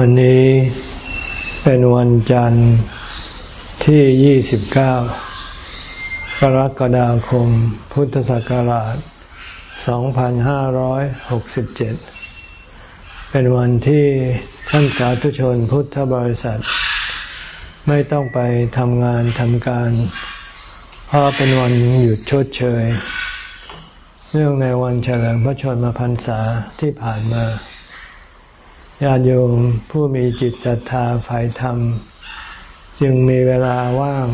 วันนี้เป็นวันจันทร์ที่ 29 กรกฎาคม พุทธศักราช 2567 เป็นวันที่ท่านสาธุชนพุทธบริษัท ไม่ต้องไปทำงานทำการ เพราะเป็นวันหยุดชดเชย เนื่องในวันเฉลิมพระชนมพรรษาที่ผ่านมา ญาติโยมผู้มีจิตศรัทธาฝ่ายธรรม จึงมีเวลาว่าง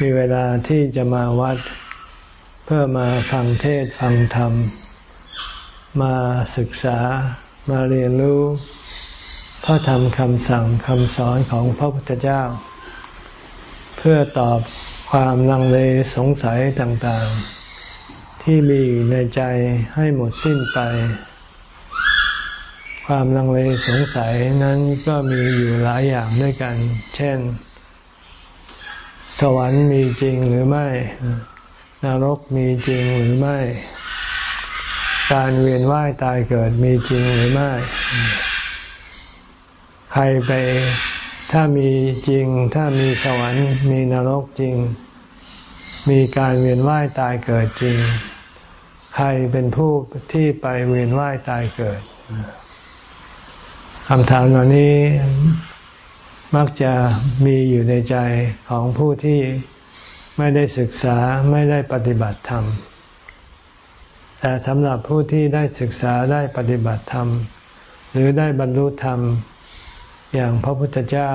มีเวลาที่จะมาวัด เพื่อมาฟังเทศฟังธรรม มาศึกษามาเรียนรู้ พระธรรมคำสั่งคำสอนของพระพุทธเจ้า เพื่อตอบความลังเลสงสัยต่างๆ ที่มีในใจให้หมดสิ้นไป ความลังเลสงสัยนั้นก็มีอยู่หลายอย่างด้วยกัน เช่น สวรรค์มีจริงหรือไม่ นรกมีจริงหรือไม่ การเวียนว่ายตายเกิดมีจริงหรือไม่ ใครไปถ้ามีจริง ถ้ามีสวรรค์มีนรกจริง มีการเวียนว่ายตายเกิดจริง ใครเป็นผู้ที่ไปเวียนว่ายตายเกิด คำถามเหล่านี้มักจะมีอยู่ในใจของผู้ที่ไม่ได้ศึกษาไม่ได้ปฏิบัติธรรม แต่สำหรับผู้ที่ได้ศึกษาได้ปฏิบัติธรรม หรือได้บรรลุธรรม อย่างพระพุทธเจ้า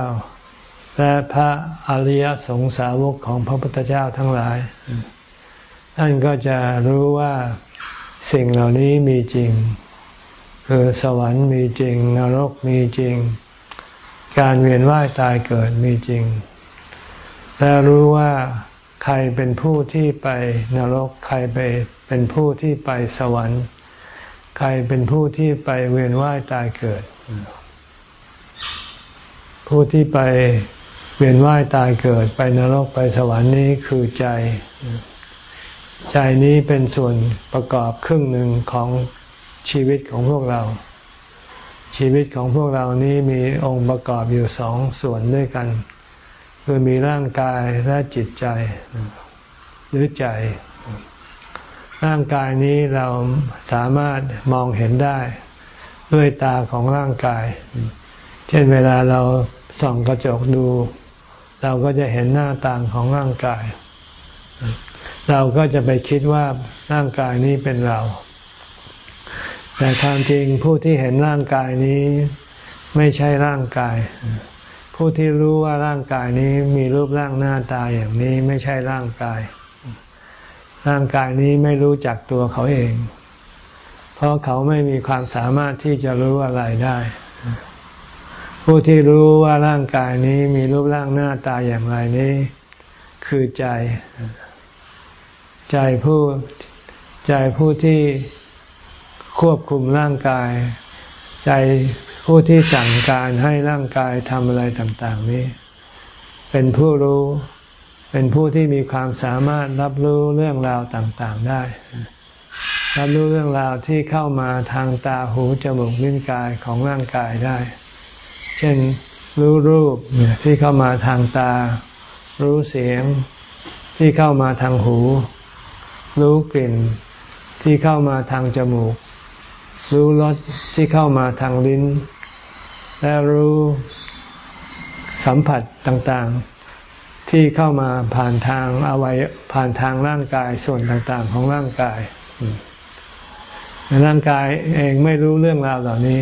และพระอริยสงสาวกของพระพุทธเจ้าทั้งหลาย ท่านก็จะรู้ว่าสิ่งเหล่านี้มีจริง คือสวรรค์มีจริง นรกมีจริง การเวียนว่ายตายเกิดมีจริง และรู้ว่าใครเป็นผู้ที่ไปนรก ใครไปเป็นผู้ที่ไปสวรรค์ ใครเป็นผู้ที่ไปเวียนว่ายตายเกิด ผู้ที่ไปเวียนว่ายตายเกิดไปนรกไปสวรรค์นี้คือใจ ใจนี้เป็นส่วนประกอบครึ่งหนึ่งของ ชีวิตของพวกเรา ชีวิตของพวกเรานี้มีองค์ประกอบอยู่สองส่วนด้วยกัน คือมีร่างกายและจิตใจ หรือใจ ร่างกายนี้เราสามารถมองเห็นได้ ด้วยตาของร่างกาย เช่นเวลาเราส่องกระจกดู เราก็จะเห็นหน้าต่างของร่างกาย เราก็จะไปคิดว่าร่างกายนี้เป็นเรา แต่ความจริงผู้ที่เห็นร่างกายนี้ไม่ใช่ร่างกาย ผู้ที่รู้ว่าร่างกายนี้มีรูปร่างหน้าตาอย่างนี้ไม่ใช่ร่างกาย ร่างกายนี้ไม่รู้จักตัวเขาเอง เพราะเขาไม่มีความสามารถที่จะรู้อะไรได้ ผู้ที่รู้ว่าร่างกายนี้มีรูปร่างหน้าตาอย่างไรนี้ คือใจ ใจผู้ใจผู้ที่ ควบคุมร่างกาย ใจผู้ที่สั่งการให้ร่างกายทำอะไรต่าง ๆ นี้ เป็นผู้รู้เป็นผู้ที่มีความสามารถรับรู้เรื่องราวต่าง ๆ ได้ รับรู้เรื่องราวที่เข้ามาทางตาหูจมูกลิ้นกายของร่างกายได้ เช่นรู้รูปที่เข้ามาทางตา รู้เสียงที่เข้ามาทางหู รู้กลิ่นที่เข้ามาทางจมูก รู้รสที่เข้ามาทางลิ้น และรู้สัมผัสต่างๆ ที่เข้ามาผ่านทางอวัยผ่านทางร่างกายส่วนต่างๆ ของร่างกายร่างกายเองไม่รู้เรื่องราวเหล่านี้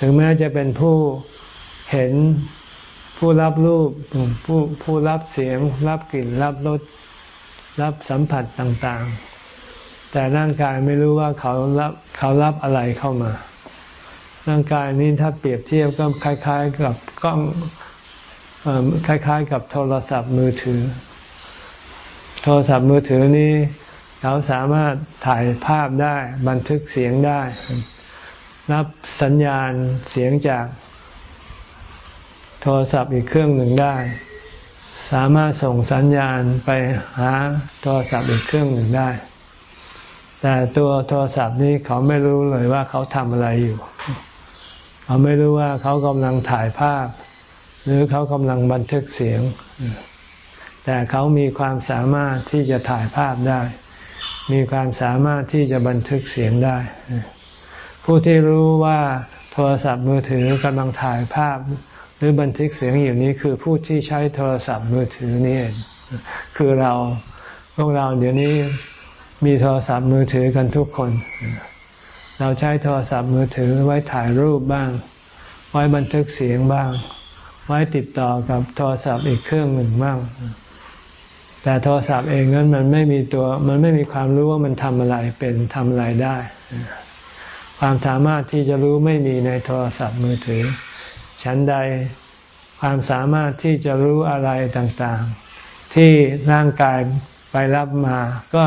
ถึงแม้จะเป็นผู้เห็นผู้รับรูปผู้ผู้รับเสียง รับกลิ่น รับรสรับสัมผัสต่างๆ แต่ร่างกายไม่รู้ว่าเขารับเขารับอะไรเข้ามา ร่างกายนี้ถ้าเปรียบเทียบก็คล้าย ๆ กับกล้องคล้าย ๆ กับโทรศัพท์มือถือ โทรศัพท์มือถือนี้ เขาสามารถถ่ายภาพได้ บันทึกเสียงได้ รับสัญญาณเสียงจากโทรศัพท์อีกเครื่องหนึ่งได้ สามารถส่งสัญญาณไปหาโทรศัพท์อีกเครื่องหนึ่งได้ แต่ตัวโทรศัพท์นี้เขาไม่รู้เลยว่าเขาทำอะไรอยู่ เขาไม่รู้ว่าเขากำลังถ่ายภาพ หรือเขากำลังบันทึกเสียง แต่เขามีความสามารถที่จะถ่ายภาพได้ มีความสามารถที่จะบันทึกเสียงได้ ผู้ที่รู้ว่าโทรศัพท์มือถือกำลังถ่ายภาพ หรือบันทึกเสียงอยู่นี้คือผู้ที่ใช้โทรศัพท์มือถือนี่เองคือเราพวกเราเดี๋ยวนี้ มีโทรศัพท์มือถือกันทุกคน เราใช้โทรศัพท์มือถือไว้ถ่ายรูปบ้าง ไว้บันทึกเสียงบ้าง ไว้ติดต่อกับโทรศัพท์อีกเครื่องหนึ่งบ้าง แต่โทรศัพท์เองนั้นมันไม่มีตัวมันไม่มีความรู้ว่ามันทำอะไรเป็นทำอะไรได้ ความสามารถที่จะรู้ไม่มีในโทรศัพท์มือถือ ฉันใดความสามารถที่จะรู้อะไรต่างๆ ที่ร่างกายไปรับมาก็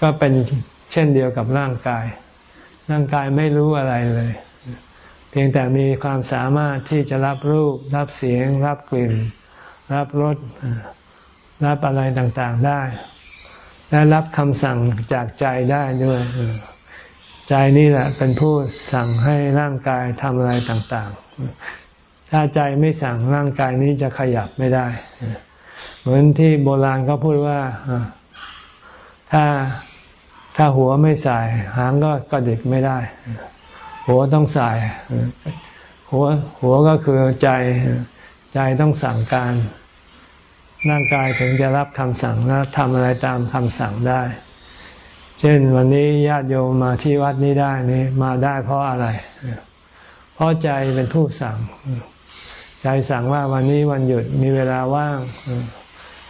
ก็เป็นเช่นเดียวกับร่างกาย ร่างกายไม่รู้อะไรเลย เพียงแต่มีความสามารถที่จะรับรูป รับเสียง รับกลิ่น รับรสรับอะไรต่างๆได้ และรับคำสั่งจากใจได้ด้วยใจนี่แหละเป็นผู้สั่งให้ร่างกายทำอะไรต่างๆ ถ้าใจไม่สั่งร่างกายนี้จะขยับไม่ได้ เหมือนที่โบราณเขาพูดว่า ถ้าถ้าหัวไม่ใส่หางก็กระดิกไม่ได้ หัวต้องใส่หัวหัวก็คือใจใจต้องสั่งการร่างกายถึงจะรับคำสั่งและทำอะไรตามคำสั่งได้ เช่นวันนี้ญาติโยมมาที่วัดนี้ได้นี่มาได้เพราะอะไร เพราะใจเป็นผู้สั่ง ใจสั่งว่าวันนี้วันหยุดมีเวลาว่าง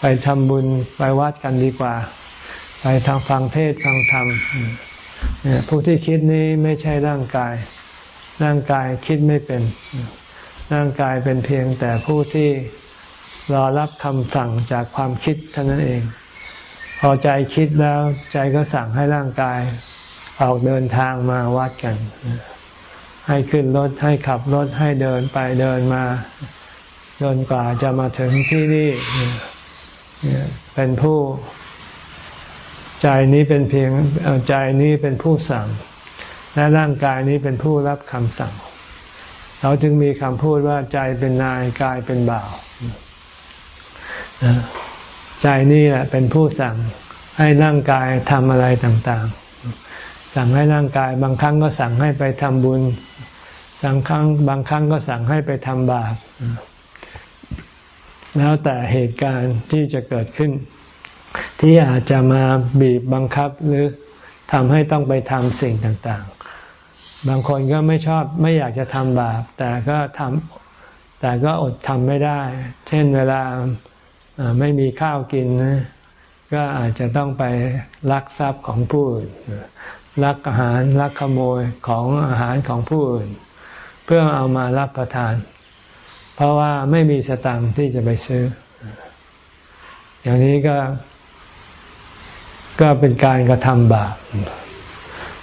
ไปทำบุญไปวัดกันดีกว่า ไปทางฟังเทศฟังธรรมผู้ที่คิดนี้ไม่ใช่ร่างกาย ร่างกายคิดไม่เป็น ร่างกายเป็นเพียงแต่ผู้ที่รอรับคำสั่งจากความคิดเท่านั้นเอง พอใจคิดแล้วใจก็สั่งให้ร่างกายออกเดินทางมาวัดกัน ให้ขึ้นรถให้ขับรถให้เดินไปเดินมาเดินกว่าจะมาถึงที่นี่เป็นผู้ ใจนี้เป็นเพียงใจนี้เป็นผู้สั่ง และร่างกายนี้เป็นผู้รับคำสั่ง เราจึงมีคำพูดว่าใจเป็นนายกายเป็นบ่าวใจนี่แหละเป็นผู้สั่งให้ร่างกายทำอะไรต่างๆ สั่งให้ร่างกาย บางครั้งก็สั่งให้ไปทำบุญบางครั้งบางครั้งก็สั่งให้ไปทำบาปแล้วแต่เหตุการณ์ที่จะเกิดขึ้น ที่อาจจะมาบีบบังคับหรือทำให้ต้องไปทำสิ่งต่างๆ บางคนก็ไม่ชอบไม่อยากจะทำบาป แต่ก็ทำแต่ก็อดทำไม่ได้ เช่นเวลาไม่มีข้าวกินนะก็อาจจะต้องไปลักทรัพย์ของผู้อื่นลักอาหารลักขโมยของอาหารของผู้อื่น เพื่อเอามารับประทาน เพราะว่าไม่มีสตังค์ที่จะไปซื้อ อย่างนี้ก็ ก็เป็นการกระทำบาป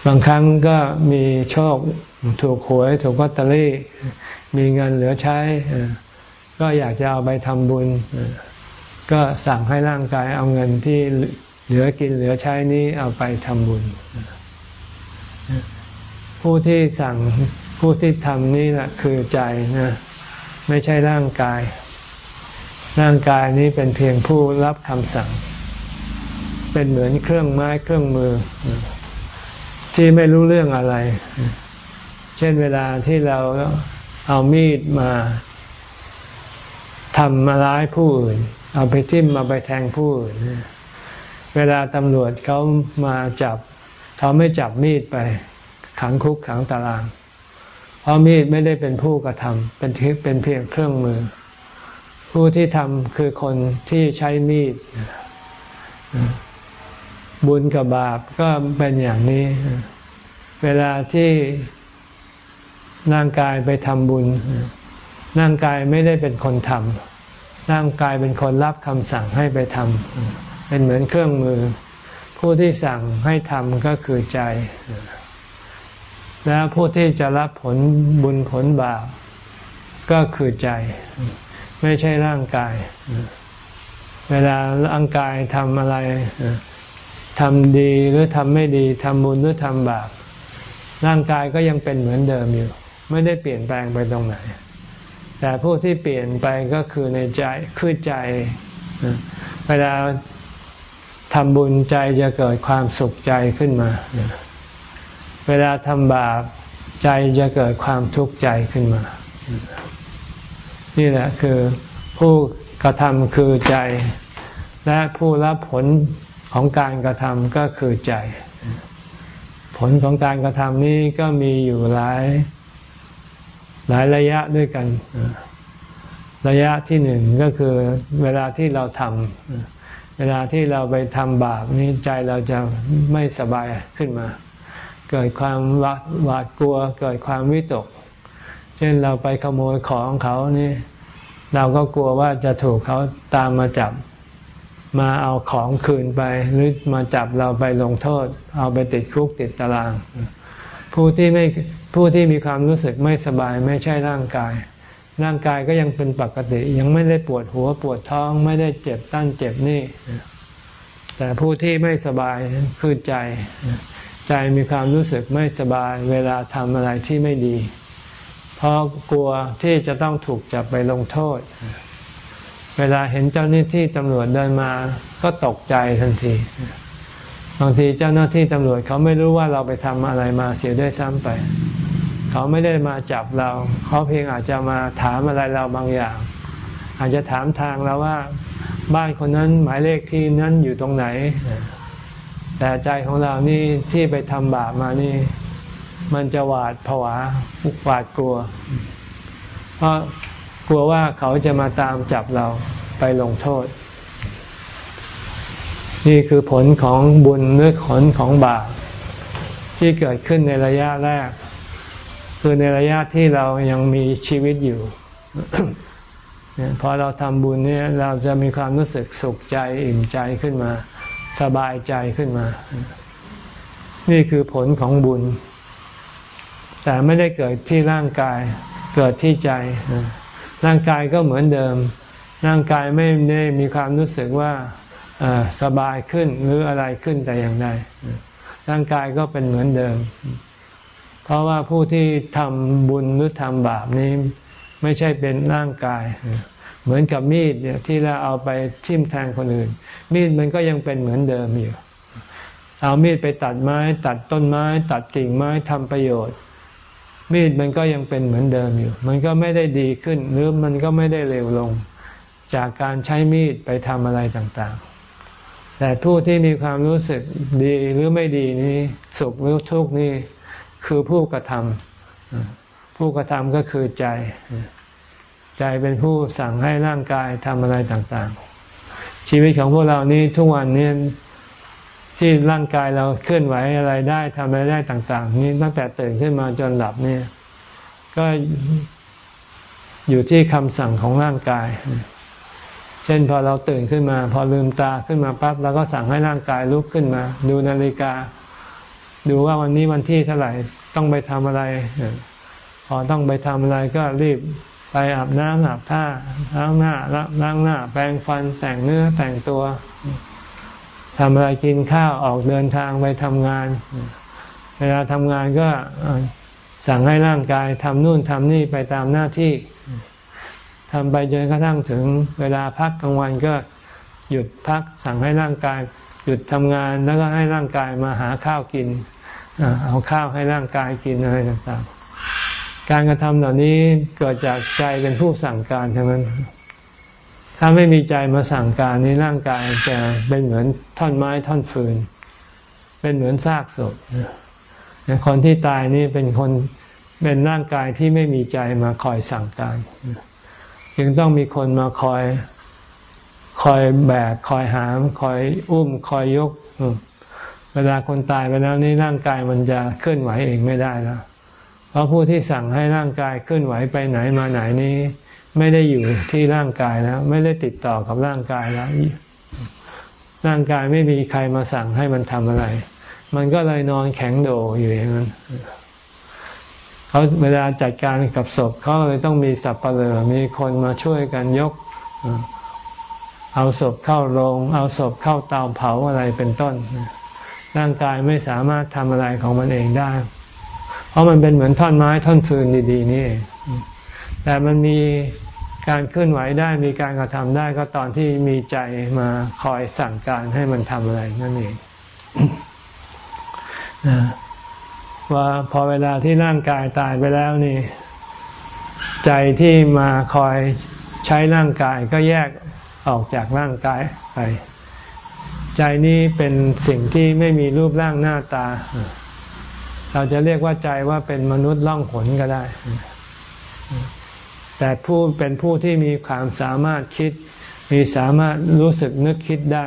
บางครั้งก็มีโชคถูกหวยถูกกัตเตอรี่ มีเงินเหลือใช้ ก็อยากจะเอาไปทำบุญ ก็สั่งให้ร่างกายเอาเงินที่เหลือกินเหลือใช้นี้เอาไปทำบุญ ผู้ที่สั่งผู้ที่ทำนี่แหละคือใจนะไม่ใช่ร่างกาย ร่างกายนี้เป็นเพียงผู้รับคำสั่ง เป็นเหมือนเครื่องไม้เครื่องมือ ที่ไม่รู้เรื่องอะไร เช่นเวลาที่เราเอามีดมาทำมาร้ายผู้อื่น เอาไปทิ่มมาไปแทงผู้อื่น เวลาตำรวจเขามาจับ เขาไม่จับมีดไป ขังคุกขังตาราง เพราะมีดไม่ได้เป็นผู้กระทำเป็นเป็นเพียงเครื่องมือ ผู้ที่ทำคือคนที่ใช้มีด บุญกับบาปก็เป็นอย่างนี้ เวลาที่ร่างกายไปทำบุญ ร่างกายไม่ได้เป็นคนทำร่างกายเป็นคนรับคำสั่งให้ไปทำเป็นเหมือนเครื่องมือ ผู้ที่สั่งให้ทำก็คือใจ แล้วผู้ที่จะรับผลบุญผลบาปก็คือใจ ไม่ใช่ร่างกาย เวลาร่างกายทำอะไร ทำดีหรือทำไม่ดีทำบุญหรือทำบาปร่างกายก็ยังเป็นเหมือนเดิมอยู่ ไม่ได้เปลี่ยนแปลงไปตรงไหน แต่ผู้ที่เปลี่ยนไปก็คือในใจคือใจ เวลาทำบุญใจจะเกิดความสุขใจขึ้นมา เวลาทำบาปใจจะเกิดความทุกข์ใจขึ้นมา นี่แหละคือผู้กระทำคือใจ และผู้รับผล ของการกระทำก็คือใจ ผลของการกระทำนี้ก็มีอยู่หลาย หลายระยะด้วยกัน ระยะที่หนึ่งก็คือเวลาที่เราทำเวลาที่เราไปทำบาปนี้ใจเราจะไม่สบายขึ้นมา เกิดความหวาดกลัว เกิดความวิตก เช่นเราไปขโมยของเขานี่ เราก็กลัวว่าจะถูกเขาตามมาจับ มาเอาของคืนไปหรือมาจับเราไปลงโทษ เอาไปติดคุกติดตาราง ผู้ที่ไม่ผู้ที่มีความรู้สึกไม่สบายไม่ใช่ร่างกาย ร่างกายก็ยังเป็นปกติ ยังไม่ได้ปวดหัวปวดท้องไม่ได้เจ็บตั้นเจ็บนี่ แต่ผู้ที่ไม่สบายคือใจ ใจมีความรู้สึกไม่สบาย เวลาทำอะไรที่ไม่ดี เพราะกลัวที่จะต้องถูกจับไปลงโทษเเวลาเห็นเจ้าหน้าที่ตำรวจเดินมาก็ตกใจทันที บางทีเจ้าหน้าที่ตำรวจเขาไม่รู้ว่าเราไปทำอะไรมาเสียด้วยซ้ำไป เขาไม่ได้มาจับเรา เขาเพียงอาจจะมาถามอะไรเราบางอย่าง อาจจะถามทางเราว่าบ้านคนนั้นหมายเลขที่นั้นอยู่ตรงไหน แต่ใจของเรานี่ที่ไปทำบาปมานี่ มันจะหวาดผวาหวาดกลัว เพราะ กลัวว่าเขาจะมาตามจับเราไปลงโทษ นี่คือผลของบุญหรือผลของบาปที่เกิดขึ้นในระยะแรก คือในระยะที่เรายังมีชีวิตอยู่พอเราทำบุญเนี่ยเราจะมีความรู้สึกสุขใจอิ่มใจขึ้นมา สบายใจขึ้นมา นี่คือผลของบุญ แต่ไม่ได้เกิดที่ร่างกายเกิดที่ใจ ร่างกายก็เหมือนเดิม ร่างกายไม่ได้มีความรู้สึกว่าสบายขึ้นหรืออะไรขึ้นแต่อย่างใดร่างกายก็เป็นเหมือนเดิม เพราะว่าผู้ที่ทำบุญหรือทำบาปนี้ ไม่ใช่เป็นร่างกาย เหมือนกับมีดเนี่ยที่เราเอาไปทิ่มแทงคนอื่น มีดมันก็ยังเป็นเหมือนเดิมอยู่ เอามีดไปตัดไม้ ตัดต้นไม้ ตัดกิ่งไม้ทำประโยชน์ มีดมันก็ยังเป็นเหมือนเดิมอยู่ มันก็ไม่ได้ดีขึ้น หรือมันก็ไม่ได้เร็วลง จากการใช้มีดไปทำอะไรต่างๆ แต่ผู้ที่มีความรู้สึกดีหรือไม่ดีนี้สุขหรือทุกข์นี่คือผู้กระทำผู้กระทำก็คือใจ ใจเป็นผู้สั่งให้ร่างกายทำอะไรต่างๆ ชีวิตของพวกเรานี้ทุกวันนี้ ที่ร่างกายเราเคลื่อนไหวอะไรได้ทำอะไรได้ต่าง ๆ นี่ตั้งแต่ตื่นขึ้นมาจนหลับเนี่ย ก็อยู่ที่คำสั่งของร่างกาย เช่นพอเราตื่นขึ้นมา พอลืมตาขึ้นมาปั๊บเราก็สั่งให้ร่างกายลุกขึ้นมา ดูนาฬิกา ดูว่าวันนี้วันที่เท่าไหร่ต้องไปทำอะไร พอต้องไปทำอะไรก็รีบไปอาบน้ำอาบท่าล้างหน้าล้างหน้า แปรงฟันแต่งเนื้อแต่งตัว ทำอะไรกินข้าวออกเดินทางไปทำงาน เวลาทำงานก็สั่งให้ร่างกายทำนู่นทำนี่ไปตามหน้าที่ทำไปจนกระทั่งถึงเวลาพักกลางวันก็หยุดพัก สั่งให้ร่างกาย หยุดทำงานแล้วก็ให้ร่างกายมาหาข้าวกินเอาข้าวให้ร่างกายกินอะไรต่างๆการกระทำเหล่านี้เกิดจากใจเป็นผู้สั่งการทั้งนั้น ถ้าไม่มีใจมาสั่งการนี้ร่างกายจะเป็นเหมือนท่อนไม้ท่อนฟืน เป็นเหมือนซากศพคนที่ตายนี่เป็นคนเป็นร่างกายที่ไม่มีใจมาคอยสั่งการ จึงต้องมีคนมาคอยคอยแบกคอยหาม คอยอุ้ม คอยยก เวลาคนตายไปแล้วนี่ร่างกายมันจะเคลื่อนไหวเองไม่ได้แล้วเพราะผู้ที่สั่งให้ร่างกายเคลื่อนไหวไปไหนมาไหนนี้ ไม่ได้อยู่ที่ร่างกายแล้ว ไม่ได้ติดต่อกับร่างกายแล้วร่างกายไม่มีใครมาสั่งให้มันทำอะไร มันก็เลยนอนแข็งโดอยู่อย่างนั้นเขาเวลาจัดการกับศพเขาเลยต้องมีสับปะเลอมีคนมาช่วยกันยก เอาศพเข้าโรง เอาศพเข้าเตาเผาอะไรเป็นต้น ร่างกายไม่สามารถทำอะไรของมันเองได้ เพราะมันเป็นเหมือนท่อนไม้ท่อนฟืนดี ๆ นี่แต่มันมี การเคลื่อนไหวได้มีการกระทำได้ก็ตอนที่มีใจมาคอยสั่งการให้มันทำอะไรนั่นเองว่าพอเวลาที่ร่างกายตายไปแล้วนี่ ใจที่มาคอยใช้ร่างกายก็แยกออกจากร่างกายไป ใจนี้เป็นสิ่งที่ไม่มีรูปร่างหน้าตา เราจะเรียกว่าใจว่าเป็นมนุษย์ล่องหนก็ได้ แต่ผู้เป็นผู้ที่มีความสามารถคิด มีสามารถรู้สึกนึกคิดได้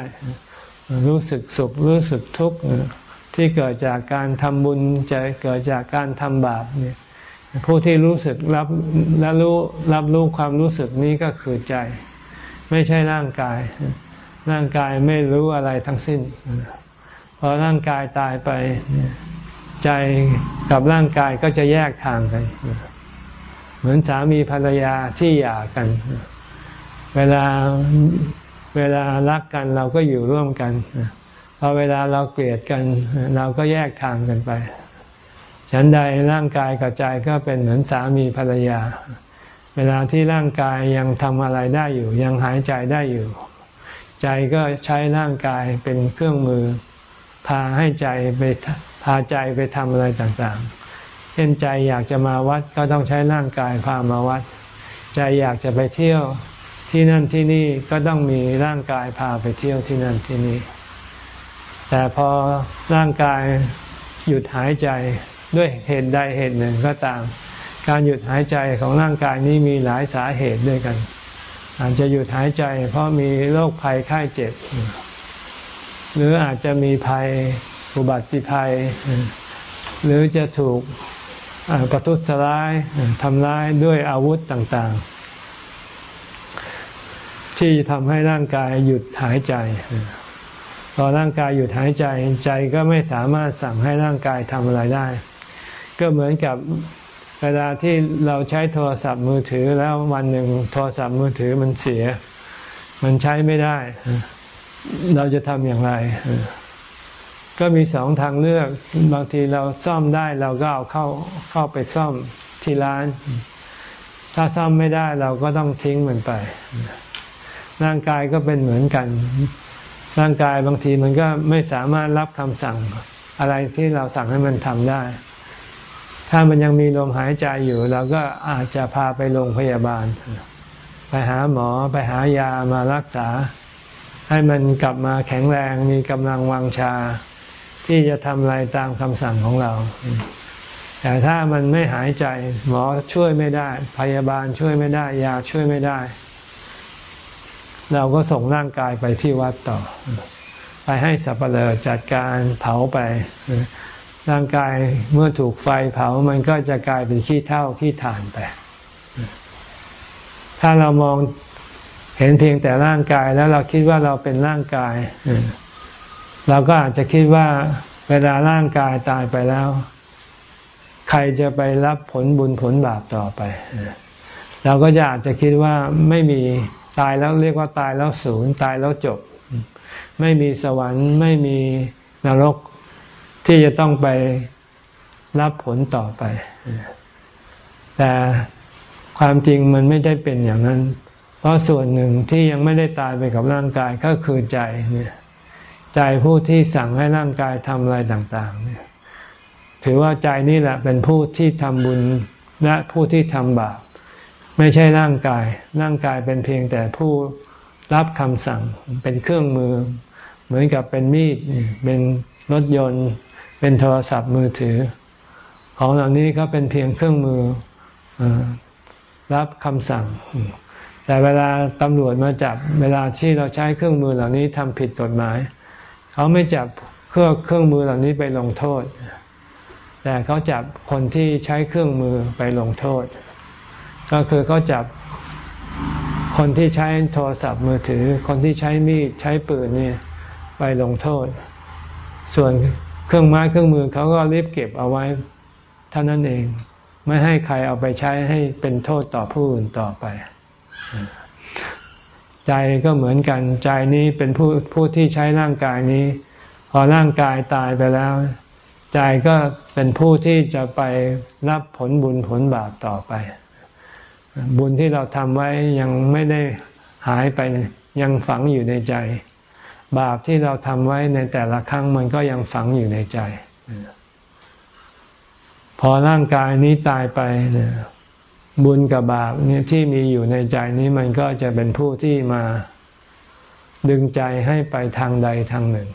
รู้สึกสุขรู้สึกทุกข์ที่เกิดจากการทำบุญจะเกิดจากการทำบาปเนี่ยผู้ที่รู้สึกรับและรู้รับรู้ความรู้สึกนี้ก็คือใจ ไม่ใช่ร่างกาย ร่างกายไม่รู้อะไรทั้งสิ้นพอร่างกายตายไปใจกับร่างกายก็จะแยกทางกัน เหมือนสามีภรรยาที่หย่ากัน เวลาเวลารักกันเราก็อยู่ร่วมกันพอเวลาเราเกลียดกัน เราก็แยกทางกันไป ฉันใดร่างกายกับใจก็เป็นเหมือนสามีภรรยา เวลาที่ร่างกายยังทำอะไรได้อยู่ ยังหายใจได้อยู่ ใจก็ใช้ร่างกายเป็นเครื่องมือ พาให้ใจไปพาใจไปทำอะไรต่างๆ ช่นใจอยากจะมาวัดก็ต้องใช้ร่างกายพามาวัด ใจอยากจะไปเที่ยวที่นั่นที่นี่ก็ต้องมีร่างกายพาไปเที่ยวที่นั่นที่นี่ แต่พอร่างกายหยุดหายใจด้วยเหตุใดเหตุหนึ่งก็ตาม การหยุดหายใจของร่างกายนี้มีหลายสาเหตุด้วยกัน อาจจะหยุดหายใจ เพราะมีโรคภัยไข้เจ็บ หรืออาจจะมีภัยอุบัติภัย หรือจะถูก ประทุษร้ายทำร้ายด้วยอาวุธต่างๆ ที่ทำให้ร่างกายหยุดหายใจพอร่างกายหยุดหายใจใจก็ไม่สามารถสั่งให้ร่างกายทำอะไรได้ ก็เหมือนกับเวลาที่เราใช้โทรศัพท์มือถือแล้ววันหนึ่งโทรศัพท์มือถือมันเสีย มันใช้ไม่ได้ เราจะทำอย่างไร ก็มีสองทางเลือก บางทีเราซ่อมได้เราก็เอาเข้าเข้าไปซ่อมที่ร้าน ถ้าซ่อมไม่ได้เราก็ต้องทิ้งมันไป ร่างกายก็เป็นเหมือนกัน ร่างกายบางทีมันก็ไม่สามารถรับคำสั่งอะไรที่เราสั่งให้มันทำได้ ถ้ามันยังมีลมหายใจอยู่เราก็อาจจะพาไปโรงพยาบาล ไปหาหมอไปหายามารักษา ให้มันกลับมาแข็งแรงมีกำลังวังชา ที่จะทำอะไรตามคำสั่งของเรา แต่ถ้ามันไม่หายใจ หมอช่วยไม่ได้ พยาบาลช่วยไม่ได้ ยาช่วยไม่ได้ เราก็ส่งร่างกายไปที่วัดต่อ ไปให้สัพเพลอจัดการเผาไป ร่างกายเมื่อถูกไฟเผามันก็จะกลายเป็นขี้เท่าขี้ถ่านไป ถ้าเรามองเห็นเพียงแต่ร่างกายแล้วเราคิดว่าเราเป็นร่างกาย เราก็อาจจะคิดว่าเวลาร่างกายตายไปแล้ว ใครจะไปรับผลบุญผลบาปต่อไป เราก็จะอาจจะคิดว่าไม่มีตายแล้วเรียกว่าตายแล้วศูนย์ตายแล้วจบ ไม่มีสวรรค์ ไม่มีนรกที่จะต้องไปรับผลต่อไป แต่ความจริงมันไม่ได้เป็นอย่างนั้น เพราะส่วนหนึ่งที่ยังไม่ได้ตายไปกับร่างกายก็คือใจเนี่ย ใจผู้ที่สั่งให้ร่างกายทำอะไรต่างๆเนี่ยถือว่าใจนี่แหละเป็นผู้ที่ทำบุญและผู้ที่ทำบาปไม่ใช่ร่างกาย ร่างกายเป็นเพียงแต่ผู้รับคำสั่งเป็นเครื่องมือ เหมือนกับเป็นมีดเป็นรถยนต์ เป็นโทรศัพท์มือถือ ของเหล่านี้ก็เป็นเพียงเครื่องมือรับคำสั่ง แต่เวลาตำรวจมาจับเวลาที่เราใช้เครื่องมือเหล่านี้ทำผิดกฎหมาย เขาไม่จับเครื่องเครื่องมือเหล่านี้ไปลงโทษ แต่เขาจับคนที่ใช้เครื่องมือไปลงโทษ ก็คือเขาจับคนที่ใช้โทรศัพท์มือถือ คนที่ใช้มีดใช้ปืนนี่ไปลงโทษ ส่วนเครื่องไม้เครื่องมือเขาก็รีบเก็บเอาไว้เท่านั้นเอง ไม่ให้ใครเอาไปใช้ให้เป็นโทษต่อผู้อื่นต่อไป ใจก็เหมือนกันใจนี้เป็นผู้ผู้ที่ใช้ร่างกายนี้ พอร่างกายตายไปแล้ว ใจก็เป็นผู้ที่จะไปรับผลบุญผลบาปต่อไป บุญที่เราทำไว้ยังไม่ได้หายไปยังฝังอยู่ในใจ บาปที่เราทำไว้ในแต่ละครั้งมันก็ยังฝังอยู่ในใจ พอร่างกายนี้ตายไปเนี่ย บุญกับบาปเนี่ยที่มีอยู่ในใจนี้มันก็จะเป็นผู้ที่มาดึงใจให้ไปทางใดทางหนึ่ง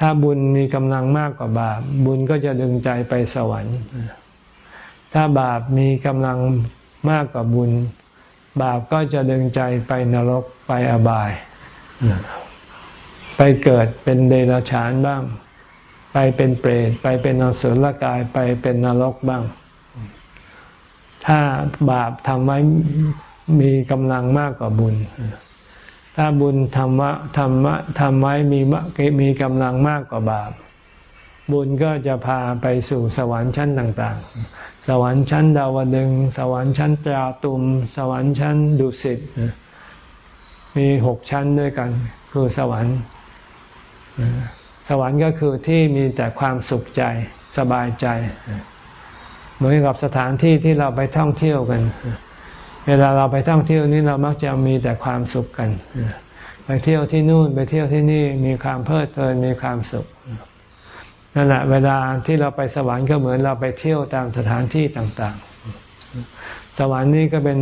ถ้าบุญมีกำลังมากกว่าบาป บุญก็จะดึงใจไปสวรรค์ ถ้าบาปมีกำลังมากกว่าบุญ บาปก็จะดึงใจไปนรกไปอบาย ไปเกิดเป็นเดรัจฉานบ้าง ไปเป็นเปรต ไปเป็นนสุลกาย ไปเป็นนรกบ้าง ถ้าบาปทำไว้มีกำลังมากกว่าบุญ ถ้าบุญทำวะทำวะทำไว้มีมีกำลังมากกว่าบาป บุญก็จะพาไปสู่สวรรค์ชั้นต่าง ๆ สวรรค์ชั้นดาวดึง สวรรค์ชั้นตราตุม สวรรค์ชั้นดุสิตมีหกชั้นด้วยกัน คือสวรรค์สวรรค์ก็คือที่มีแต่ความสุขใจสบายใจ เหมือนกับสถานที่ที่เราไปท่องเที่ยวกัน เวลาเราไปท่องเที่ยวนี้เรามักจะมีแต่ความสุขกัน ไปเที่ยวที่นู่นไปเที่ยวที่นี่มีความเพลิดเพลินมีความสุขนั่นแหละเวลาที่เราไปสวรรค์ก็เหมือนเราไปเที่ยวตามสถานที่ต่างๆ สวรรค์นี่ก็เป็น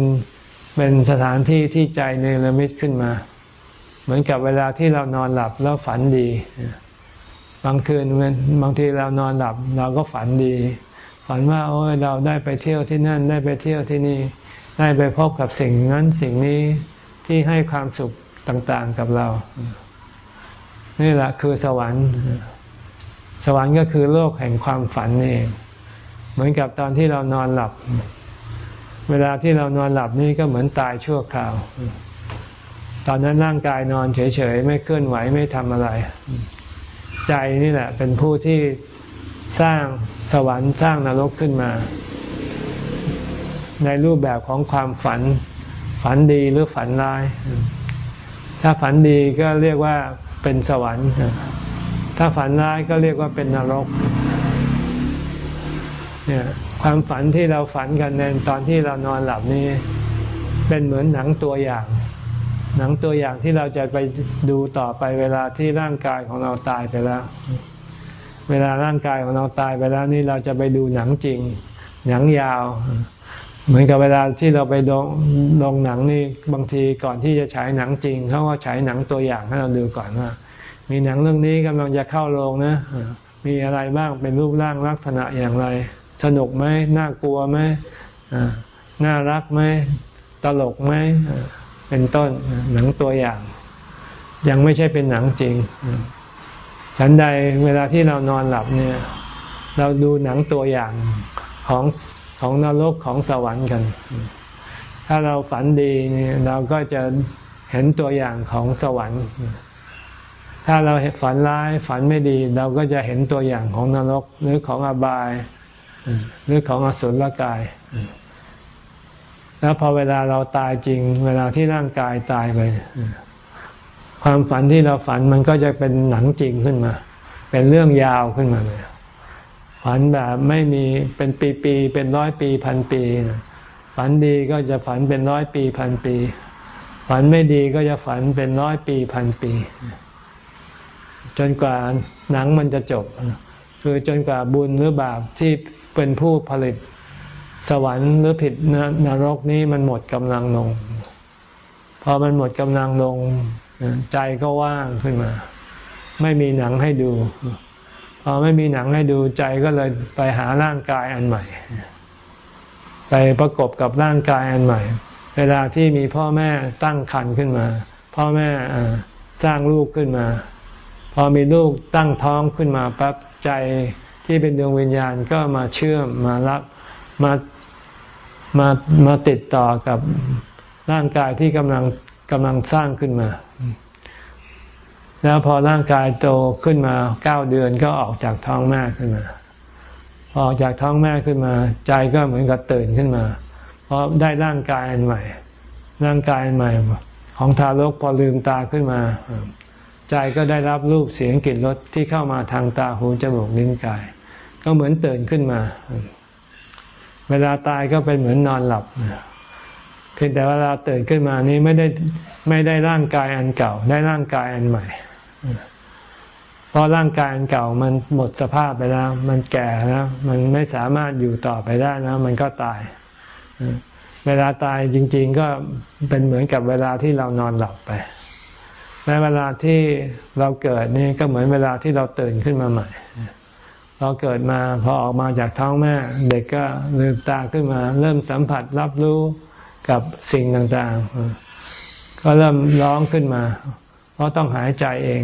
เป็นสถานที่ที่ใจเนรมิตขึ้นมา เหมือนกับเวลาที่เรานอนหลับแล้วฝันดี บางคืนบางทีเรานอนหลับ เราก็ฝันดี ฝันว่าโอ้ยเราได้ไปเที่ยวที่นั่นได้ไปเที่ยวที่นี่ ได้ไปพบกับสิ่งนั้นสิ่งนี้ที่ให้ความสุขต่างๆกับเรา นี่แหละคือสวรรค์ สวรรค์ก็คือโลกแห่งความฝันเอง เหมือนกับตอนที่เรานอนหลับ เวลาที่เรานอนหลับนี่ก็เหมือนตายชั่วคราว ตอนนั้นร่างกายนอนเฉยๆ ไม่เคลื่อนไหวไม่ทำอะไร ใจนี่แหละ เป็นผู้ที่ สร้างสวรรค์สร้างนรกขึ้นมา ในรูปแบบของความฝัน ฝันดีหรือฝันร้าย ถ้าฝันดีก็เรียกว่าเป็นสวรรค์ ถ้าฝันร้ายก็เรียกว่าเป็นนรกเนี่ยความฝันที่เราฝันกันในตอนที่เรานอนหลับนี้เป็นเหมือนหนังตัวอย่าง หนังตัวอย่างที่เราจะไปดูต่อไปเวลาที่ร่างกายของเราตายไปแล้ว เวลาร่างกายของเราตายไปแล้วนี่เราจะไปดูหนังจริง หนังยาว เหมือนกับเวลาที่เราไปดองลงหนังนี่บางทีก่อนที่จะฉายหนังจริงเขาก็ฉายหนังตัวอย่างให้เราดูก่อนว่า มีหนังเรื่องนี้กำลังจะเข้าโรงนะมีอะไรบ้างเป็นรูปร่างลักษณะอย่างไร สนุกไหมน่ากลัวไหมน่ารักไหมตลกไหมเป็นต้นหนังตัวอย่าง ยังไม่ใช่เป็นหนังจริง ฉันใดเวลาที่เรานอนหลับเนี่ย เราดูหนังตัวอย่างของของนรกของสวรรค์กัน ถ้าเราฝันดีเนี่ยเราก็จะเห็นตัวอย่างของสวรรค์ ถ้าเราฝันร้ายฝันไม่ดี เราก็จะเห็นตัวอย่างของนรกหรือของอบาย หรือของอสุรกาย แล้วพอเวลาเราตายจริง เวลาที่ร่างกายตายไป ความฝันที่เราฝันมันก็จะเป็นหนังจริงขึ้นมา เป็นเรื่องยาวขึ้นมาเลยฝันแบบไม่มีเป็นปีๆเป็นร้อยปีพันปีฝันดีก็จะฝันเป็นร้อยปีพันปี ฝันไม่ดีก็จะฝันเป็นร้อยปีพันปี จนกว่าหนังมันจะจบ คือจนกว่าบุญหรือบาปที่เป็นผู้ผลิตสวรรค์หรือผิดนรกนี้มันหมดกำลังลง พอมันหมดกำลังลง ใจก็ว่างขึ้นมา ไม่มีหนังให้ดู พอไม่มีหนังให้ดูใจก็เลยไปหาร่างกายอันใหม่ ไปประกบกับร่างกายอันใหม่ เวลาที่มีพ่อแม่ตั้งครรภ์ขึ้นมา พ่อแม่สร้างลูกขึ้นมา พอมีลูกตั้งท้องขึ้นมาปั๊บใจที่เป็นดวงวิญญาณก็มาเชื่อมมารับมามามาติดต่อกับร่างกายที่กำลัง กำลังสร้างขึ้นมา แล้วพอร่างกายโตขึ้นมาเก้าเดือนก็ออกจากท้องแม่ขึ้นมา ออกจากท้องแม่ขึ้นมา ใจก็เหมือนกับตื่นขึ้นมา เพราะได้ร่างกายอันใหม่ ร่างกายอันใหม่ ของทารกพอลืมตาขึ้นมา ใจก็ได้รับรูปเสียงกลิ่นรสที่เข้ามาทางตาหูจมูกลิ้นกาย ก็เหมือนตื่นขึ้นมา เวลาตายก็เป็นเหมือนนอนหลับ พียงแต่วลาเราตื่นขึ้นมานี้ไม่ได้ไม่ได้ร่างกายอันเก่า ได้ร่างกายอันใหม่ เพราะร่างกายอันเก่ามันหมดสภาพไปแล้ว มันแก่แล้ว มันไม่สามารถอยู่ต่อไปได้นะมันก็ตาย เวลาตายจริง ๆ ก็เป็นเหมือนกับเวลาที่เรานอนหลับไปแม้เวลาที่เราเกิดนี่ก็เหมือนเวลาที่เราตื่นขึ้นมาใหม่เราเกิดมาพอออกมาจากท้องแม่ เด็กก็ลืมตาขึ้นมา เริ่มสัมผัสรับรู้ กับสิ่งต่างๆ ก็เริ่มร้องขึ้นมา เพราะต้องหายใจเอง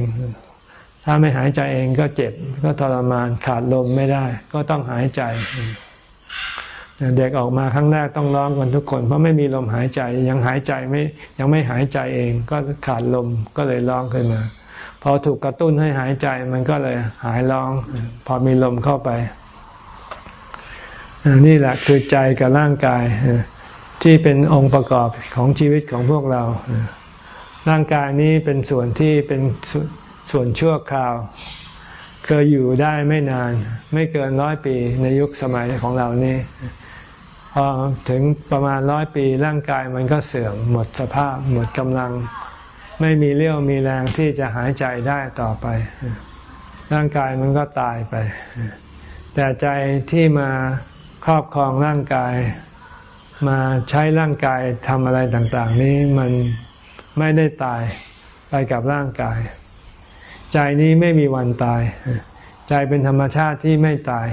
ถ้าไม่หายใจเองก็เจ็บก็ทรมานขาดลมไม่ได้ ก็ต้องหายใจ เด็กออกมาครั้งแรกต้องร้องกันทุกคน เพราะไม่มีลมหายใจยังหายใจไม่ยังไม่หายใจเอง ก็ขาดลมก็เลยร้องขึ้นมาพอถูกกระตุ้นให้หายใจมันก็เลยหายร้อง พอมีลมเข้าไปนี่แหละคือใจกับร่างกาย ที่เป็นองค์ประกอบของชีวิตของพวกเรา ร่างกายนี้เป็นส่วนที่เป็นส่วนชั่วคราว เคยอยู่ได้ไม่นาน ไม่เกินร้อยปีในยุคสมัยของเรานี้พอถึงประมาณร้อยปีร่างกายมันก็เสื่อมหมดสภาพ หมดกำลัง ไม่มีเรี่ยวมีแรงที่จะหายใจได้ต่อไป ร่างกายมันก็ตายไป แต่ใจที่มาครอบครองร่างกาย มาใช้ร่างกายทำอะไรต่าง ๆ นี้มันไม่ได้ตายไปกับร่างกาย ใจนี้ไม่มีวันตาย ใจเป็นธรรมชาติที่ไม่ตาย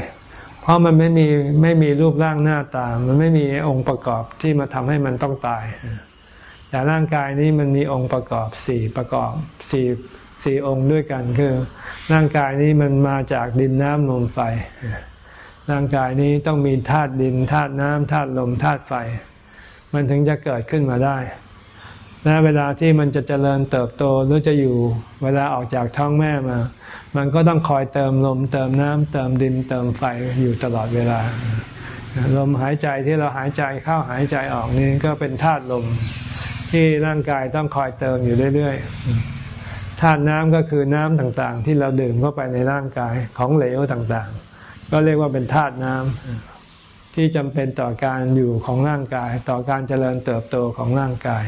เพราะมันไม่มีไม่มีรูปร่างหน้าตา มันไม่มีองค์ประกอบที่มาทำให้มันต้องตาย แต่ร่างกายนี้มันมีองค์ประกอบสี่ประกอบสี่สี่องค์ด้วยกันคือ ร่างกายนี้มันมาจากดินน้ำลมไฟ ร่างกายนี้ต้องมีธาตุดินธาตุน้ำธาตุลมธาตุไฟ มันถึงจะเกิดขึ้นมาได้และเวลาที่มันจะเจริญเติบโตหรือจะอยู่เวลาออกจากท้องแม่มา มันก็ต้องคอยเติมลม เติมน้ำเติมดินเติมไฟอยู่ตลอดเวลา ลมหายใจที่เราหายใจเข้าหายใจออกนี่ก็เป็นธาตุลมที่ร่างกายต้องคอยเติมอยู่เรื่อยๆธาตุน้ำก็คือน้ำต่างๆ ที่เราดื่มเข้าไปในร่างกายของเหลวต่างๆ ก็เรียกว่าเป็นธาตุน้ำที่จำเป็นต่อการอยู่ของร่างกาย ต่อการเจริญเติบโตของร่างกาย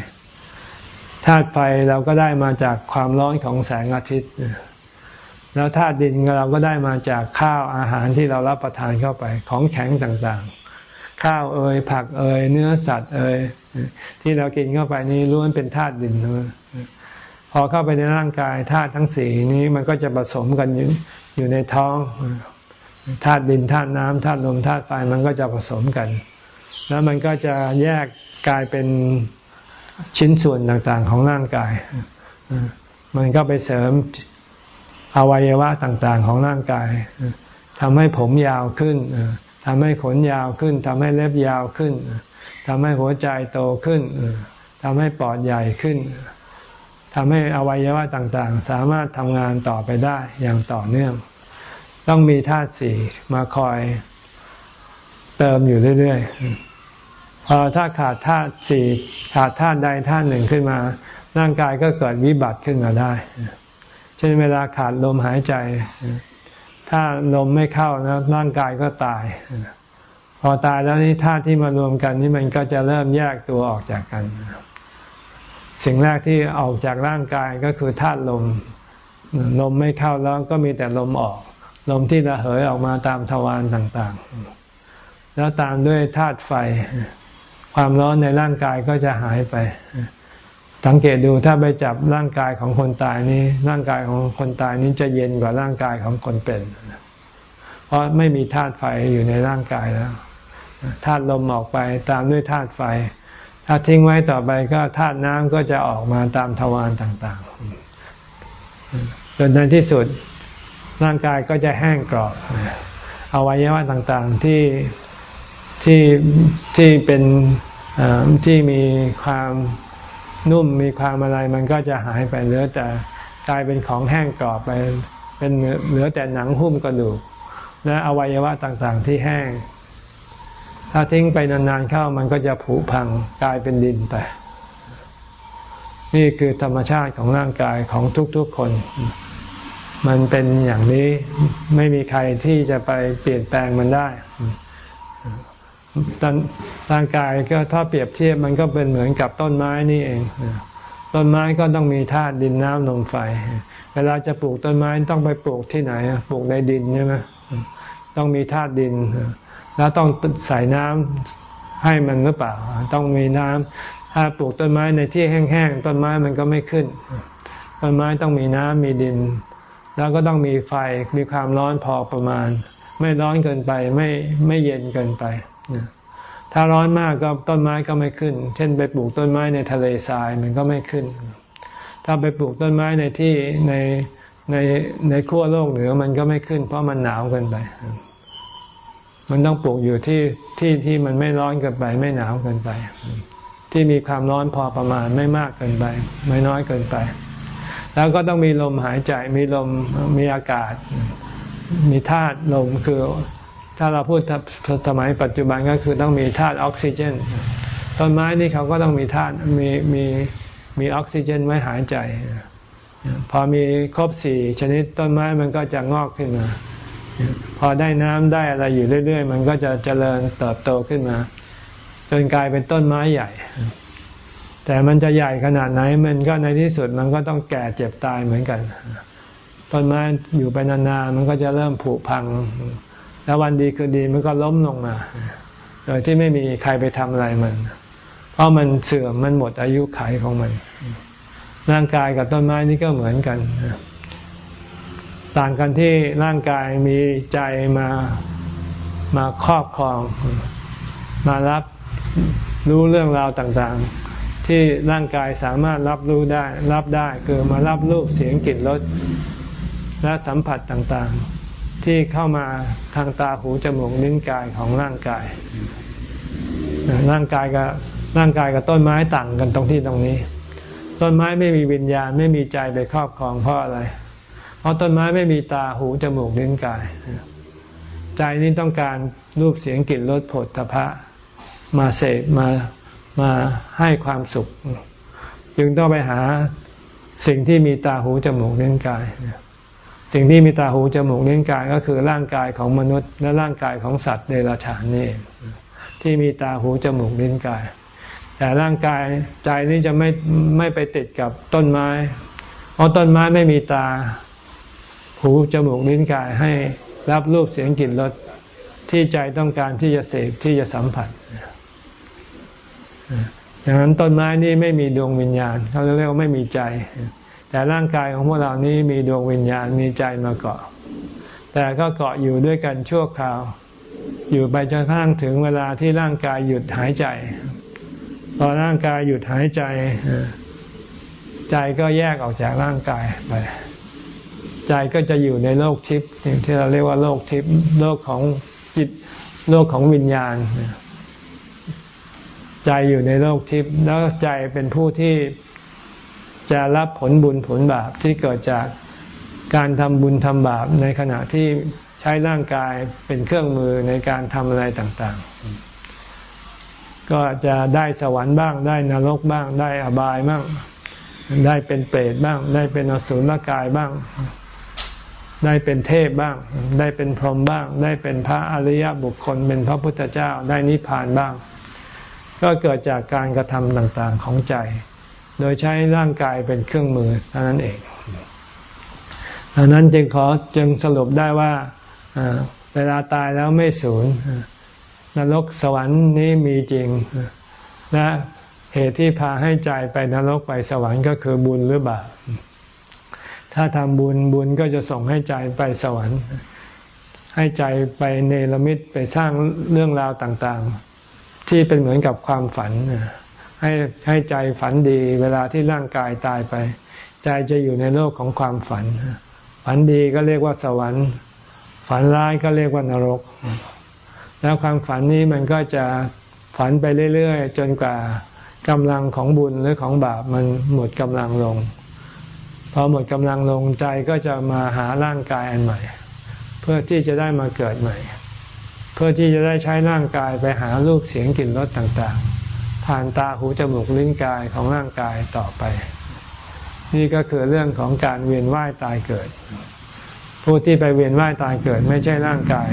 ธาตุไฟเราก็ได้มาจากความร้อนของแสงอาทิตย์ แล้วธาตุดินเราก็ได้มาจากข้าวอาหารที่เรารับประทานเข้าไปของแข็งต่างๆ ข้าวเอ่ยผักเอ่ยเนื้อสัตว์เอ่ยที่เรากินเข้าไปนี้ล้วนเป็นธาตุดินพอเข้าไปในร่างกายธาตุทั้งสี่นี้มันก็จะผสมกันอยู่ในท้อง ธาตุดินธาตุน้ำธาตุลมธาตุไฟมันก็จะผสมกัน แล้วมันก็จะแยกกลายเป็นชิ้นส่วนต่างๆของร่างกาย มันก็ไปเสริมอวัยวะต่างๆของร่างกายทำให้ผมยาวขึ้นทำให้ขนยาวขึ้นทำให้เล็บยาวขึ้นทำให้หัวใจโตขึ้นทำให้ปอดใหญ่ขึ้นทำให้อวัยวะต่างๆ สามารถทำงานต่อไปได้อย่างต่อเนื่อง ต้องมีธาตุสี่มาคอยเติมอยู่เรื่อยๆพอถ้าขาดธาตุสี่ขาดธาตุใดธาตุหนึ่งขึ้นมา ร่างกายก็เกิดวิบัติขึ้นมาได้ เช่นเวลาขาดลมหายใจ ถ้าลมไม่เข้านะร่างกายก็ตาย พอตายแล้วนี่ธาตุที่มารวมกันนี่มันก็จะเริ่มแยกตัวออกจากกัน สิ่งแรกที่ออกจากร่างกายก็คือธาตุลม ลมไม่เข้าแล้วก็มีแต่ลมออก ลมที่ระเหยออกมาตามทวารต่างๆ แล้วตามด้วยธาตุไฟ ความร้อนในร่างกายก็จะหายไป สังเกตดูถ้าไปจับร่างกายของคนตายนี้ ร่างกายของคนตายนี้จะเย็นกว่าร่างกายของคนเป็น เพราะไม่มีธาตุไฟอยู่ในร่างกายแล้วธาตุลมออกไปตามด้วยธาตุไฟ ถ้าทิ้งไว้ต่อไปก็ธาตุน้ำก็จะออกมาตามทวารต่างๆจนในที่สุด ร่างกายก็จะแห้งกรอบอวัยวะต่างๆที่ที่ที่เป็นที่มีความนุ่มมีความอะไรมันก็จะหายไปเหลือแต่กลายเป็นของแห้งกรอบไปเป็นเหลือแต่หนังหุ้มกระดูกและอวัยวะต่างๆที่แห้ง ถ้าทิ้งไปนานๆเข้ามันก็จะผุพังกลายเป็นดินไปนี่คือธรรมชาติของร่างกายของทุกๆคน มันเป็นอย่างนี้ไม่มีใครที่จะไปเปลี่ยนแปลงมันได้ร่างกายก็ถ้าเปรียบเทียบมันก็เป็นเหมือนกับต้นไม้นี่เอง ต้นไม้ก็ต้องมีธาตุดินน้ำลมไฟ เวลาจะปลูกต้นไม้ต้องไปปลูกที่ไหน ปลูกในดินใช่ไหมต้องมีธาตุดิน แล้วต้องใส่น้ำให้มันหรือเปล่า ต้องมีน้ำถ้าปลูกต้นไม้ในที่แห้งๆต้นไม้มันก็ไม่ขึ้น ต้นไม้ต้องมีน้ำมีดิน แล้วก็ต้องมีไฟมีความร้อนพอประมาณ ไม่ร้อนเกินไปไม่ไม่เย็นเกินไป ถ้าร้อนมากก็ต้นไม้ก็ไม่ขึ้น เช่นไปปลูกต้นไม้ในทะเลทรายมันก็ไม่ขึ้น ถ้าไปปลูกต้นไม้ในที่ในในในขั้วโลกเหนือมันก็ไม่ขึ้น เพราะมันหนาวเกินไป มันต้องปลูกอยู่ที่ที่ที่มันไม่ร้อนเกินไป ไม่หนาวเกินไป ที่มีความร้อนพอประมาณไม่มากเกินไป ไม่น้อยเกินไป แล้วก็ต้องมีลมหายใจมีลมมีอากาศ มีธาตุลมคือ ถ้าเราพูดสมัยปัจจุบันก็คือต้องมีธาตุออกซิเจนต้นไม้นี่เขาก็ต้องมีธาตุมีมีมีออกซิเจนไว้หายใจ พอมีครบสี่ชนิดต้นไม้มันก็จะงอกขึ้นมา พอได้น้ำได้อะไรอยู่เรื่อย ๆ มันก็จะเจริญเติบโตขึ้นมา จนกลายเป็นต้นไม้ใหญ่ แต่มันจะใหญ่ขนาดไหนมันก็ในที่สุดมันก็ต้องแก่เจ็บตายเหมือนกัน ต้นไม้อยู่ไปนานๆมันก็จะเริ่มผุพัง แล้ววันดีคืนดีมันก็ล้มลงมา โดยที่ไม่มีใครไปทำอะไรมัน เพราะมันเสื่อมมันหมดอายุขัยของมัน ร่างกายกับต้นไม้นี่ก็เหมือนกัน ต่างกันที่ร่างกายมีใจมามาครอบครอง มารับรู้เรื่องราวต่างๆ ที่ร่างกายสามารถรับรู้ได้ รับได้คือมารับรูปเสียงกลิ่นรสและสัมผัสต่างๆ ที่เข้ามาทางตาหูจมูกลิ้นกายของร่างกาย ร่างกายกับร่างกายกับต้นไม้ต่างกันตรงที่ตรงนี้ ต้นไม้ไม่มีวิญญาณไม่มีใจไปครอบครองเพราะอะไร เพราะต้นไม้ไม่มีตาหูจมูกลิ้นกาย ใจนี้ต้องการรูปเสียงกลิ่นรสผลตภะมาเสพมา มาให้ความสุข จึงต้องไปหาสิ่งที่มีตาหูจมูกลิ้นกาย สิ่งที่มีตาหูจมูกลิ้นกายก็คือร่างกายของมนุษย์ และร่างกายของสัตว์เดรัจฉานนี่ที่มีตาหูจมูกลิ้นกาย แต่ร่างกายใจนี้จะไม่ไม่ไปติดกับต้นไม้ เพราะต้นไม้ไม่มีตาหูจมูกลิ้นกายให้รับรูปเสียงกลิ่นรสที่ใจต้องการที่จะเสพที่จะสัมผัส ดังนั้นต้นไม้นี่ไม่มีดวงวิญญาณเขาเรียกว่าไม่มีใจ แต่ร่างกายของพวกเรานี้มีดวงวิญญาณมีใจมาเกาะ แต่ก็เกาะอยู่ด้วยกันชั่วคราว อยู่ไปจนกระทั่งถึงเวลาที่ร่างกายหยุดหายใจพอร่างกายหยุดหายใจใจก็แยกออกจากร่างกายไปใจก็จะอยู่ในโลกทิพย์ที่เราเรียกว่าโลกทิพย์โลกของจิตโลกของวิญญาณ ใจอยู่ในโลกทิพย์แล้วใจเป็นผู้ที่จะรับผลบุญผลบาปที่เกิดจากการทำบุญทำบาปในขณะที่ใช้ร่างกายเป็นเครื่องมือในการทำอะไรต่างๆ ก็จะได้สวรรค์บ้าง ได้นรกบ้าง ได้อบายบ้าง ได้เป็นเปรตบ้าง ได้เป็นอสุรกายบ้าง ได้เป็นเทพบ้าง ได้เป็นพรหมบ้าง ได้เป็นพระอริยบุคคล เป็นพระพุทธเจ้า ได้นิพพานบ้าง ก็เกิดจากการกระทำต่างๆของใจ โดยใช้ร่างกายเป็นเครื่องมือเท่านั้นเองดังนั้นจึงขอจึงสรุปได้ว่าเวลาตายแล้วไม่สูญนรกสวรรค์นี้มีจริง และเหตุที่พาให้ใจไปนรกไปสวรรค์ก็คือบุญหรือบาปถ้าทำบุญบุญก็จะส่งให้ใจไปสวรรค์ ให้ใจไปเนรมิตไปสร้างเรื่องราวต่างๆ ที่เป็นเหมือนกับความฝัน ให้ให้ใจฝันดีเวลาที่ร่างกายตายไป ใจจะอยู่ในโลกของความฝัน ฝันดีก็เรียกว่าสวรรค์ ฝันร้ายก็เรียกว่านรก แล้วความฝันนี้มันก็จะฝันไปเรื่อยๆ จนกว่ากำลังของบุญหรือของบาปมันหมดกำลังลง พอหมดกำลังลงใจก็จะมาหาร่างกายอันใหม่ เพื่อที่จะได้มาเกิดใหม่ เพื่อที่จะได้ใช้ร่างกายไปหารูปเสียงกลิ่นรสต่างๆ ผ่านตาหูจมูกลิ้นกายของร่างกายต่อไป นี่ก็คือเรื่องของการเวียนว่ายตายเกิด ผู้ที่ไปเวียนว่ายตายเกิดไม่ใช่ร่างกาย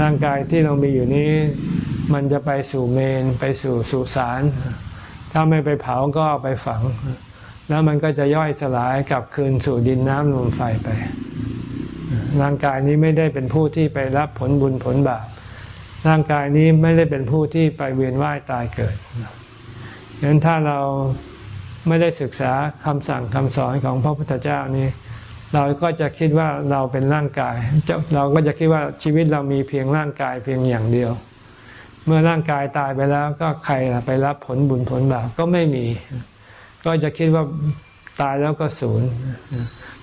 ร่างกายที่เรามีอยู่นี้ มันจะไปสู่เมนไปสู่สุสานถ้าไม่ไปเผาก็ไปฝัง แล้วมันก็จะย่อยสลายกลับคืนสู่ดินน้ำลมไฟไป ร่างกายนี้ไม่ได้เป็นผู้ที่ไปรับผลบุญผลบาปร่างกายนี้ไม่ได้เป็นผู้ที่ไปเวียนว่ายตายเกิดดังนั้นถ้าเราไม่ได้ศึกษาคำสั่งคำสอนของพระพุทธเจ้านี้ เราก็จะคิดว่าเราเป็นร่างกาย เราก็จะคิดว่าชีวิตเรามีเพียงร่างกายเพียงอย่างเดียว เมื่อร่างกายตายไปแล้วก็ใครไปรับผลบุญผลบาปก็ไม่มี ก็จะคิดว่า ตายแล้วก็ศูนย์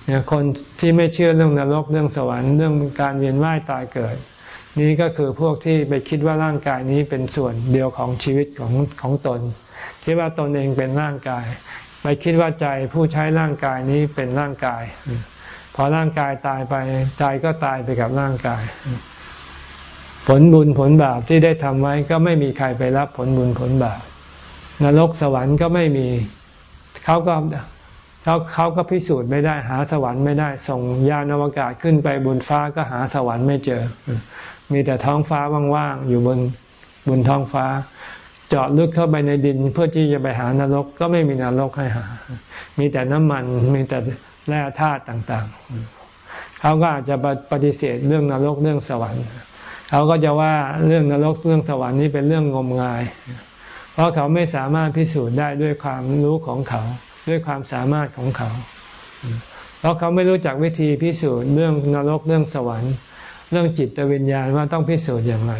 เนี่ยคนที่ไม่เชื่อเรื่องนรกเรื่องสวรรค์เรื่องการเวียนว่ายตายเกิด นี้ก็คือพวกที่ไปคิดว่าร่างกายนี้เป็นส่วนเดียวของชีวิตของของตน คิดว่าตนเองเป็นร่างกาย ไปคิดว่าใจผู้ใช้ร่างกายนี้เป็นร่างกาย พอร่างกายตายไปใจก็ตายไปกับร่างกาย ผลบุญผลบาปที่ได้ทำไว้ก็ไม่มีใครไปรับผลบุญผลบาปนรกสวรรค์ก็ไม่มีเขาก็ เขาเขาก็พิสูจน์ไม่ได้หาสวรรค์ไม่ได้ ส่งยานอวกาศขึ้นไปบนฟ้าก็หาสวรรค์ไม่เจอ มีแต่ท้องฟ้าว่างๆอยู่บนบนท้องฟ้า เจาะลึกเข้าไปในดินเพื่อที่จะไปหานรกก็ไม่มีนรกให้หา มีแต่น้ำมันมีแต่แร่ธาตุต่างๆ เขาก็อาจจะปฏิเสธเรื่องนรกเรื่องสวรรค์เขาก็จะว่าเรื่องนรกเรื่องสวรรค์นี้เป็นเรื่องงมงาย เพราะเขาไม่สามารถพิสูจน์ได้ด้วยความรู้ของเขา ด้วยความสามารถของเขา เพราะเขาไม่รู้จักวิธีพิสูจน์เรื่องนรกเรื่องสวรรค์ เรื่องจิตวิญญาณว่าต้องพิสูจน์อย่างไร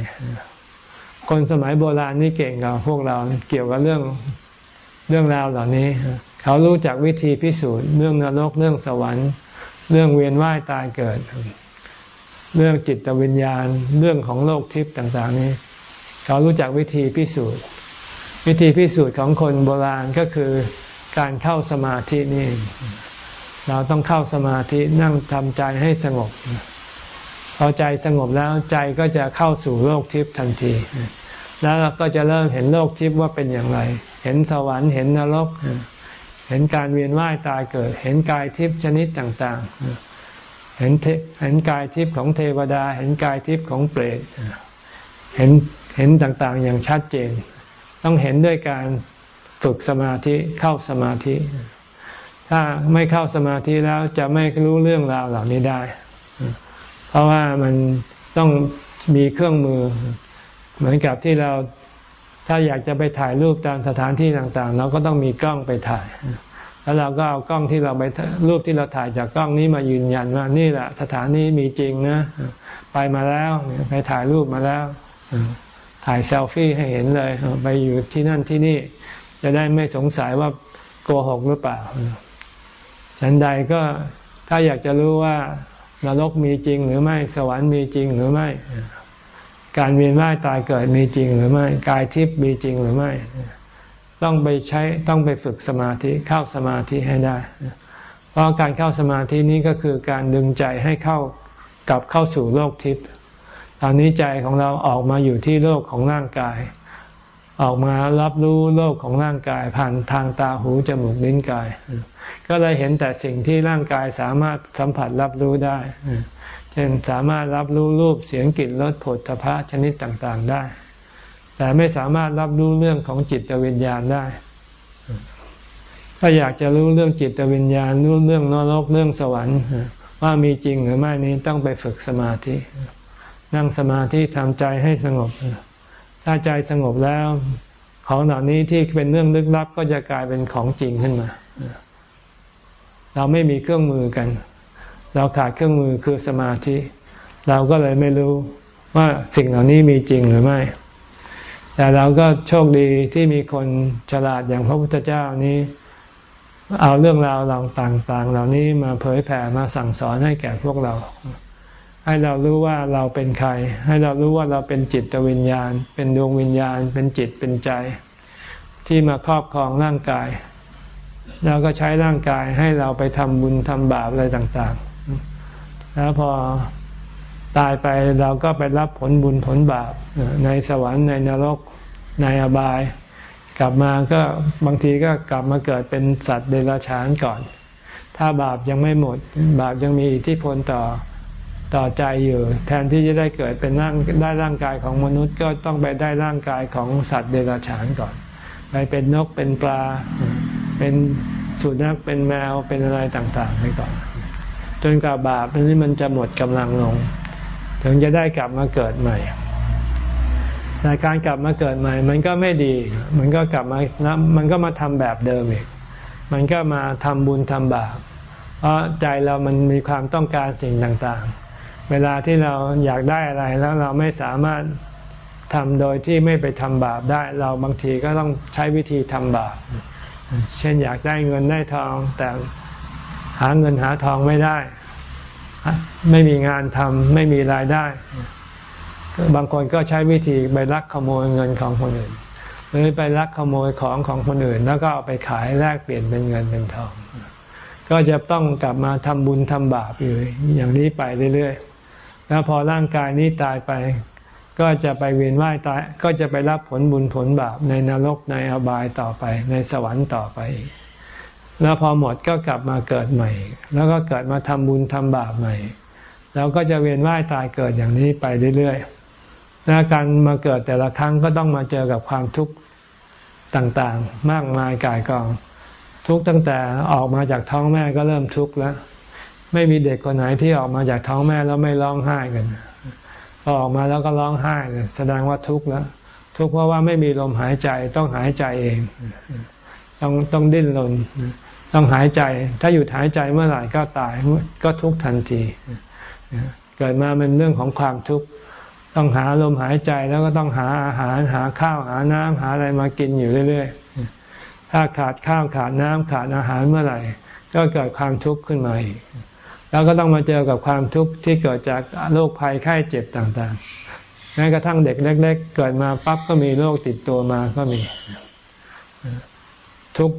คนสมัยโบราณนี่เก่งกว่าพวกเราเกี่ยวกับเรื่องเรื่องราวเหล่านี้ เขารู้จักวิธีพิสูจน์เรื่องนรกเรื่องสวรรค์ เรื่องเวียนว่ายตายเกิด เรื่องจิตวิญญาณ เรื่องของโลกทิพย์ต่างๆ นี้ เขารู้จักวิธีพิสูจน์ วิธีพิสูจน์ของคนโบราณก็คือ การเข้าสมาธินี่ เราต้องเข้าสมาธินั่งทำใจให้สงบ พอใจสงบแล้วใจก็จะเข้าสู่โลกทิพย์ทันที แล้วเราก็จะเริ่มเห็นโลกทิพย์ว่าเป็นอย่างไร เห็นสวรรค์เห็นนรก เห็นการเวียนว่ายตายเกิด เห็นกายทิพย์ชนิดต่าง ๆ เห็นเห็นกายทิพย์ของเทวดา เห็นกายทิพย์ของเปรตเห็นเห็นต่างๆอย่างชัดเจน ต้องเห็นด้วยการ ฝึกสมาธิเข้าสมาธิ ถ้าไม่เข้าสมาธิแล้วจะไม่รู้เรื่องราวเหล่านี้ได้ เพราะว่ามันต้องมีเครื่องมือ เหมือนกับที่เราถ้าอยากจะไปถ่ายรูปตามสถานที่ต่างๆ เราก็ต้องมีกล้องไปถ่าย แล้วเราก็เอากล้องที่เราไปรูปที่เราถ่ายจากกล้องนี้มายืนยันว่านี่แหละสถานนี้มีจริงนะ ไปมาแล้วไปถ่ายรูปมาแล้วถ่ายเซลฟี่ให้เห็นเลย ไปอยู่ที่นั่นที่นี่ จะได้ไม่สงสัยว่าโกหกหรือเปล่าฉันใดก็ถ้าอยากจะรู้ว่านรกมีจริงหรือไม่ สวรรค์มีจริงหรือไม่ การเวียนว่ายตายเกิดมีจริงหรือไม่ กายทิพย์มีจริงหรือไม่ ต้องไปใช้ต้องไปฝึกสมาธิเข้าสมาธิให้ได้ เพราะการเข้าสมาธินี้ก็คือการดึงใจให้เข้ากลับเข้าสู่โลกทิพย์ตอนนี้ใจของเราออกมาอยู่ที่โลกของร่างกาย ออกมารับรู้โลกของร่างกายผ่านทางตาหูจมูกลิ้นกาย ก็เลยเห็นแต่สิ่งที่ร่างกายสามารถสัมผัสรับรู้ได้เช่นสามารถรับรู้รูปเสียงกลิ่นรสผลทพะชนิดต่างๆได้ แต่ไม่สามารถรับรู้เรื่องของจิตวิญญาณได้ ถ้าอยากจะรู้เรื่องจิตวิญญาณ รู้เรื่องนรกเรื่องสวรรค์ ว่ามีจริงหรือไม่นี้ต้องไปฝึกสมาธิ นั่งสมาธิทำใจให้สงบ ถ้าใจสงบแล้ว ของเหล่านี้ที่เป็นเรื่องลึกลับก็จะกลายเป็นของจริงขึ้นมา เราไม่มีเครื่องมือกัน เราขาดเครื่องมือคือสมาธิ เราก็เลยไม่รู้ว่าสิ่งเหล่านี้มีจริงหรือไม่ แต่เราก็โชคดีที่มีคนฉลาดอย่างพระพุทธเจ้านี้ เอาเรื่องราวเราต่างๆเหล่านี้มาเผยแผ่มาสั่งสอนให้แก่พวกเรา ให้เรารู้ว่าเราเป็นใคร ให้เรารู้ว่าเราเป็นจิตวิญญาณ เป็นดวงวิญญาณ เป็นจิตเป็นใจ ที่มาครอบครองร่างกายเราก็ใช้ร่างกายให้เราไปทำบุญทำบาปอะไรต่างๆ แล้วพอตายไปเราก็ไปรับผลบุญผลบาปในสวรรค์ในนรกในอบาย กลับมาก็บางทีก็กลับมาเกิดเป็นสัตว์เดรัจฉานก่อน ถ้าบาปยังไม่หมด บาปยังมีอิทธิพลต่อ ต่อใจอยู่แทนที่จะได้เกิดเป็นร่างได้ร่างกายของมนุษย์ก็ต้องไปได้ร่างกายของสัตว์เดรัจฉานก่อน ไปเป็นนกเป็นปลา เป็นสุนัขเป็นแมวเป็นอะไรต่างๆไปก่อน จนกว่าบาปนี้มันจะหมดกำลังลง ถึงจะได้กลับมาเกิดใหม่แต่การกลับมาเกิดใหม่ มันก็ไม่ดี มันก็กลับมาแล้วมันก็มาทำแบบเดิมอีก มันก็มาทำบุญทำบาปเพราะใจเรามันมีความต้องการสิ่งต่างๆ เวลาที่เราอยากได้อะไรแล้วเราไม่สามารถทำโดยที่ไม่ไปทำบาปได้ เราบางทีก็ต้องใช้วิธีทำบาป เช่นอยากได้เงินได้ทองแต่หาเงินหาทองไม่ได้ ไม่มีงานทำไม่มีรายได้ บางคนก็ใช้วิธีไปลักขโมยเงินของคนอื่น หรือไปลักขโมยของของคนอื่น แล้วก็เอาไปขายแลกเปลี่ยนเป็นเงินเป็นทอง ก็จะต้องกลับมาทำบุญทำบาปอยู่อย่างนี้ไปเรื่อยๆ แล้วพอร่างกายนี้ตายไป ก็จะไปเวียนว่ายตาย ก็จะไปรับผลบุญผลบาปในนรกในอบายต่อไป ในสวรรค์ต่อไป แล้วพอหมดก็กลับมาเกิดใหม่ แล้วก็เกิดมาทำบุญทำบาปใหม่แล้วก็จะเวียนว่ายตายเกิดอย่างนี้ไปเรื่อยๆและการมาเกิดแต่ละครั้งก็ต้องมาเจอกับความทุกข์ต่างๆ มากมายกายกอง ทุกตั้งแต่ออกมาจากท้องแม่ก็เริ่มทุกข์แล้ว ไม่มีเด็กคนไหนที่ออกมาจากท้องแม่แล้วไม่ร้องไห้กันพอออกมาแล้วก็ร้องไห้แสดงว่าทุกข์แล้ว ทุกข์เพราะว่าไม่มีลมหายใจต้องหายใจเอง ต้องต้องดิ้นรนต้องหายใจ ถ้าหยุดหายใจเมื่อไหร่ก็ตายก็ทุกข์ทันทีเกิดมาเป็นเรื่องของความทุกข์ต้องหาลมหายใจแล้วก็ต้องหาอาหารหาข้าวหาน้ำหาอะไรมากินอยู่เรื่อยๆถ้าขาดข้าวขาดน้ำขาดอาหารเมื่อไหร่ ก็เกิดความทุกข์ขึ้นมาอีก แล้วก็ต้องมาเจอกับความทุกข์ที่เกิดจากโรคภัยไข้เจ็บต่างๆแม้กระทั่งเด็กเล็ก ๆ เกิดมาปั๊บก็มีโรคติดตัวมาก็มี ทุก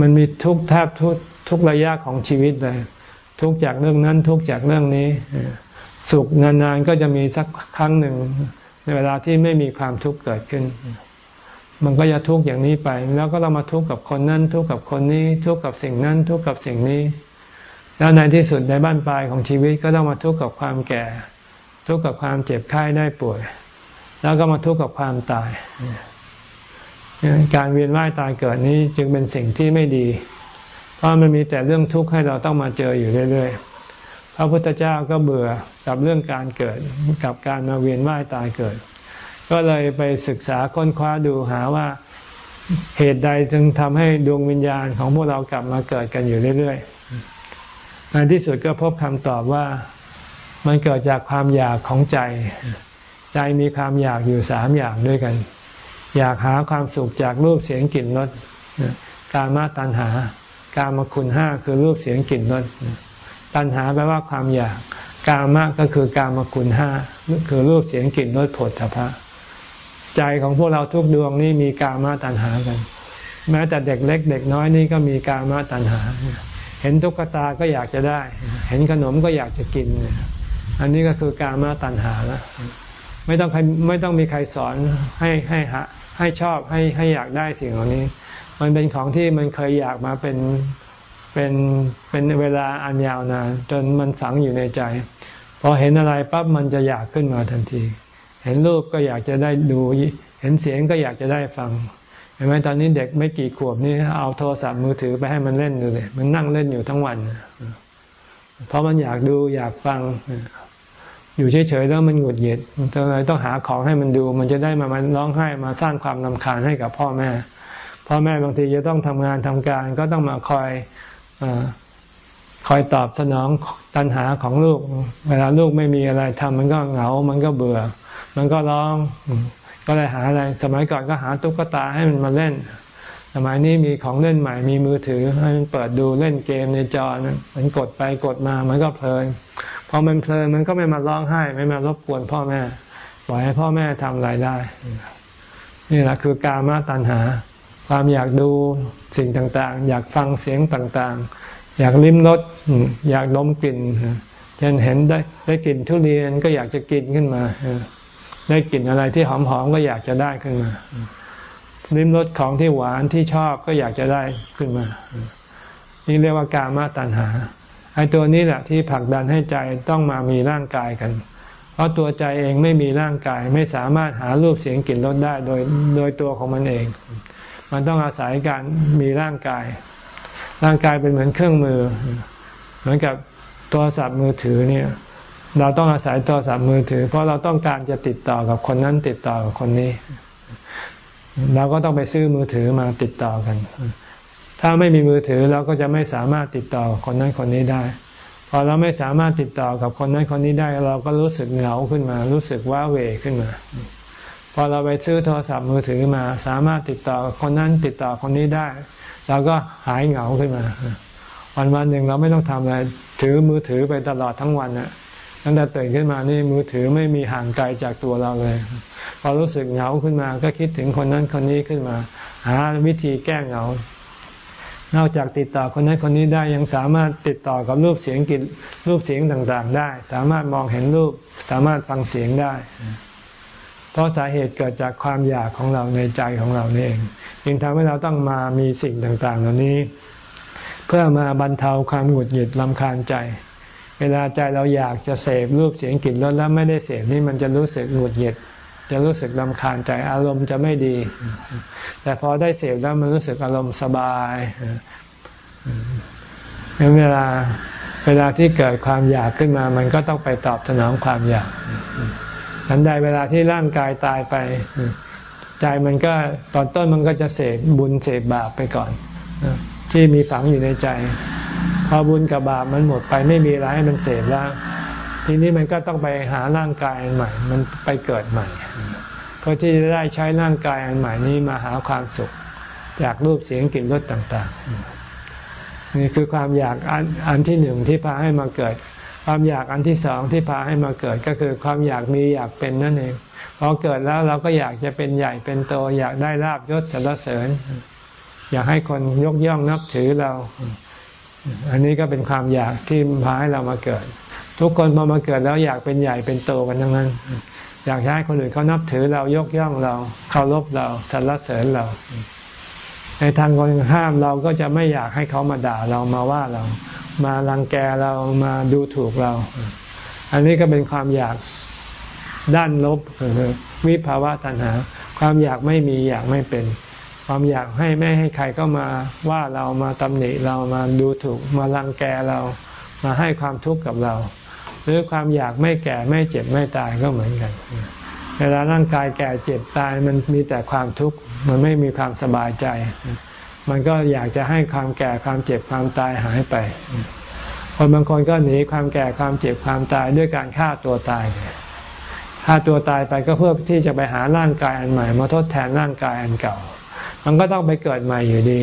มันมีทุกแทบทุกทุกระยะของชีวิตเลย ทุกจากเรื่องนั้นทุกจากเรื่องนี้ สุขนานๆก็จะมีสักครั้งหนึ่ง ในเวลาที่ไม่มีความทุกข์เกิดขึ้น มันก็จะทุกข์อย่างนี้ไป แล้วก็เรามาทุกข์กับคนนั้น ทุกข์กับคนนี้ ทุกข์กับสิ่งนั้น ทุกข์กับสิ่งนี้ แล้วในที่สุดในบ้านปลายของชีวิตก็ต้องมาทุกข์กับความแก่ ทุกข์กับความเจ็บไข้ได้ป่วย แล้วก็มาทุกข์กับความตาย การเวียนว่ายตายเกิดนี้จึงเป็นสิ่งที่ไม่ดี เพราะมันมีแต่เรื่องทุกข์ให้เราต้องมาเจออยู่เรื่อยๆ พระพุทธเจ้าก็เบื่อกับเรื่องการเกิดกับการมาเวียนว่ายตายเกิด ก็เลยไปศึกษาค้นคว้าดูหาว่าเหตุใดจึงทำให้ดวงวิญญาณของพวกเรากลับมาเกิดกันอยู่เรื่อย ๆ ในที่สุดก็พบคำตอบว่ามันเกิดจากความอยากของใจ ใจมีความอยากอยู่สามอย่างด้วยกัน อยากหาความสุขจากรูปเสียงกลิ่นรสการมาตัณหา การมาคุณห้าคือรูปเสียงกลิ่นรสตัณหาแปลว่าความอยาก กามะก็คือกามคุณห้าคือรูปเสียงกลิ่นรสผลถภะใจของพวกเราทุกดวงนี่มีกามะตัณหากัน แม้แต่เด็กเล็ก เด็กน้อยนี่ก็มีกามะตัณหา เห็นตุ๊กตาก็อยากจะได้ เห็นขนมก็อยากจะกิน อันนี้ก็คือการมะตัณหาแล้วไม่ต้องใครไม่ต้องมีใครสอนให้ให้หาให้ชอบให้ให้อยากได้สิ่งเหล่านี้ มันเป็นของที่มันเคยอยากมาเป็นเป็นเป็นเวลาอันยาวนานจนมันฝังอยู่ในใจ พอเห็นอะไรปั๊บมันจะอยากขึ้นมาทันที เห็นรูปก็อยากจะได้ดู เห็นเสียงก็อยากจะได้ฟัง เห็นไหมตอนนี้เด็กไม่กี่ขวบนี่เอาโทรศัพท์มือถือไปให้มันเล่นดูเลย มันนั่งเล่นอยู่ทั้งวัน เพราะมันอยากดูอยากฟัง อยู่เฉยๆแล้วมันหงุดหงิดเลยต้องหาของให้มันดู มันจะได้มามันร้องไห้มาสร้างความนำคาญให้กับพ่อแม่ พ่อแม่บางทีจะต้องทำงานทำการก็ต้องมาคอยคอยตอบสนองตัณหาของลูก เวลาลูกไม่มีอะไรทำมันก็เหงา มันก็เบื่อ มันก็ร้อง ก็เลยหาอะไร สมัยก่อนก็หาตุ๊กตาให้มันมาเล่น สมัยนี้มีของเล่นใหม่มีมือถือให้มันเปิดดูเล่นเกมในจอนะมันกดไปกดมามันก็เพลินพอมันเพลินมันก็ไม่มาร้องไห้ ไม่มารบกวนพ่อแม่ปล่อยให้พ่อแม่ทำอะไรได้ นี่แหละคือกามาตัณหา ความอยากดูสิ่งต่างๆ อยากฟังเสียงต่างๆ อยากลิ้มรสอยากดมกลิ่นเช่นเห็นได้ได้กลิ่นทุเรียนก็อยากจะกินขึ้นมา ได้กลิ่นอะไรที่หอมๆก็อยากจะได้ขึ้นมาลิ้มรสของที่หวานที่ชอบก็อยากจะได้ขึ้นมา นี่เรียกว่ากามาตัณหาไอ้ตัวนี้แหละที่ผลักดันให้ใจต้องมามีร่างกายกัน เพราะตัวใจเองไม่มีร่างกายไม่สามารถหารูปเสียงกลิ่นรสได้โดยโดยตัวของมันเอง มันต้องอาศัยการมีร่างกาย ร่างกายเป็นเหมือนเครื่องมือ เหมือนกับโทรศัพท์มือถือเนี่ย เราต้องอาศัยโทรศัพท์มือถือ เพราะเราต้องการจะติดต่อกับคนนั้นติดต่อกับคนนี้ เราก็ต้องไปซื้อมือถือมาติดต่อกัน ถ้าไม่มีมือถือเราก็จะไม่สามารถติดต่อคนนั้นคนนี้ได้ พอเราไม่สามารถติดต่อกับคนนั้นคนนี้ได้ เราก็รู้สึกเหงาขึ้นมา รู้สึกว้าเหวขึ้นมา พอเราไปซื้อโทรศัพท์มือถือมา สามารถติดต่อคนนั้นติดต่อคนนี้ได้เราก็หายเหงาขึ้นมา วันวันหนึ่งเราไม่ต้องทำอะไร ถือมือถือไปตลอดทั้งวันนะ ตั้งแต่ตื่นขึ้นมานี่มือถือไม่มีห่างไกลจากตัวเราเลย พอรู้สึกเหงาขึ้นมาก็คิดถึงคนนั้นคนนี้ขึ้นมา หาวิธีแก้เหงา นอกจากติดต่อคนนั้นคนนี้ได้ยังสามารถติดต่อกับรูปเสียงกิจรูปเสียงต่างๆ ได้ สามารถมองเห็นรูป สามารถฟังเสียงได้ เพราะสาเหตุเกิดจากความอยากของเราในใจของเราเองจึงทำให้เราต้องมามีสิ่งต่างๆ เหล่านี้ เพื่อมาบรรเทาความหงุดหงิดลำคาญใจ เวลาใจเราอยากจะเสพรูปเสียงกลิ่นรสแล้วไม่ได้เสพนี่มันจะรู้สึกหงุดหงิด จะรู้สึกลำคาญใจอารมณ์จะไม่ดี แต่พอได้เสพแล้วมันรู้สึกอารมณ์สบายเวลาเวลาที่เกิดความอยากขึ้นมา มันก็ต้องไปตอบสนองความอยากทันใดเวลาที่ร่างกายตายไป ใจมันก็ตอนต้นมันก็จะเสพบุญเสพบาปไปก่อน ที่มีฝังอยู่ในใจ พอบุญกับบาปมันหมดไปไม่มีอะไรให้มันเสพแล้ว ทีนี้มันก็ต้องไปหาร่างกายอันใหม่ มันไปเกิดใหม่ เพื่อที่จะได้ใช้ร่างกายอันใหม่นี้มาหาความสุข จากรูปเสียงกลิ่นรสต่าง ๆ นี่คือความอยากอันอันที่หนึ่งที่พาให้มาเกิด ความอยากอันที่สองที่พาให้มาเกิดก็คือความอยากมีอยากเป็นนั่นเองพอเกิดแล้วเราก็อยากจะเป็นใหญ่เป็นโตอยากได้ลาบยศสรรเสริญ อยากให้คนยกย่องนับถือเรา อันนี้ก็เป็นความอยากที่พาให้เรามาเกิด ทุกคนพอมาเกิดแล้วอยากเป็นใหญ่เป็นโตกันทั้งนั้น อยากให้คนอื่นเขานับถือเรายกย่องเราเคารพเราสรรเสริญเรา ในทางคนห้ามเราก็จะไม่อยากให้เขามาด่าเรามาว่าเรา มารังแกเรามาดูถูกเรา อันนี้ก็เป็นความอยากด้านลบวิภาวะตัณหา ความอยากไม่มีอยากไม่เป็น ความอยากให้ไม่ให้ใครก็มาว่าเรามาตำหนิเรามาดูถูกมารังแกเรามาให้ความทุกข์กับเรา หรือความอยากไม่แก่ไม่เจ็บไม่ตายก็เหมือนกันเวลาร่างกายแก่เจ็บตายมันมีแต่ความทุกข์มันไม่มีความสบายใจ มันก็อยากจะให้ความแก่ความเจ็บความตายหายไป คนบางคนก็หนีความแก่ความเจ็บความตายด้วยการฆ่าตัวตายฆ่าตัวตายไปก็เพื่อที่จะไปหาร่างกายอันใหม่ มาทดแทนร่างกายอันเก่า มันก็ต้องไปเกิดใหม่อยู่ดี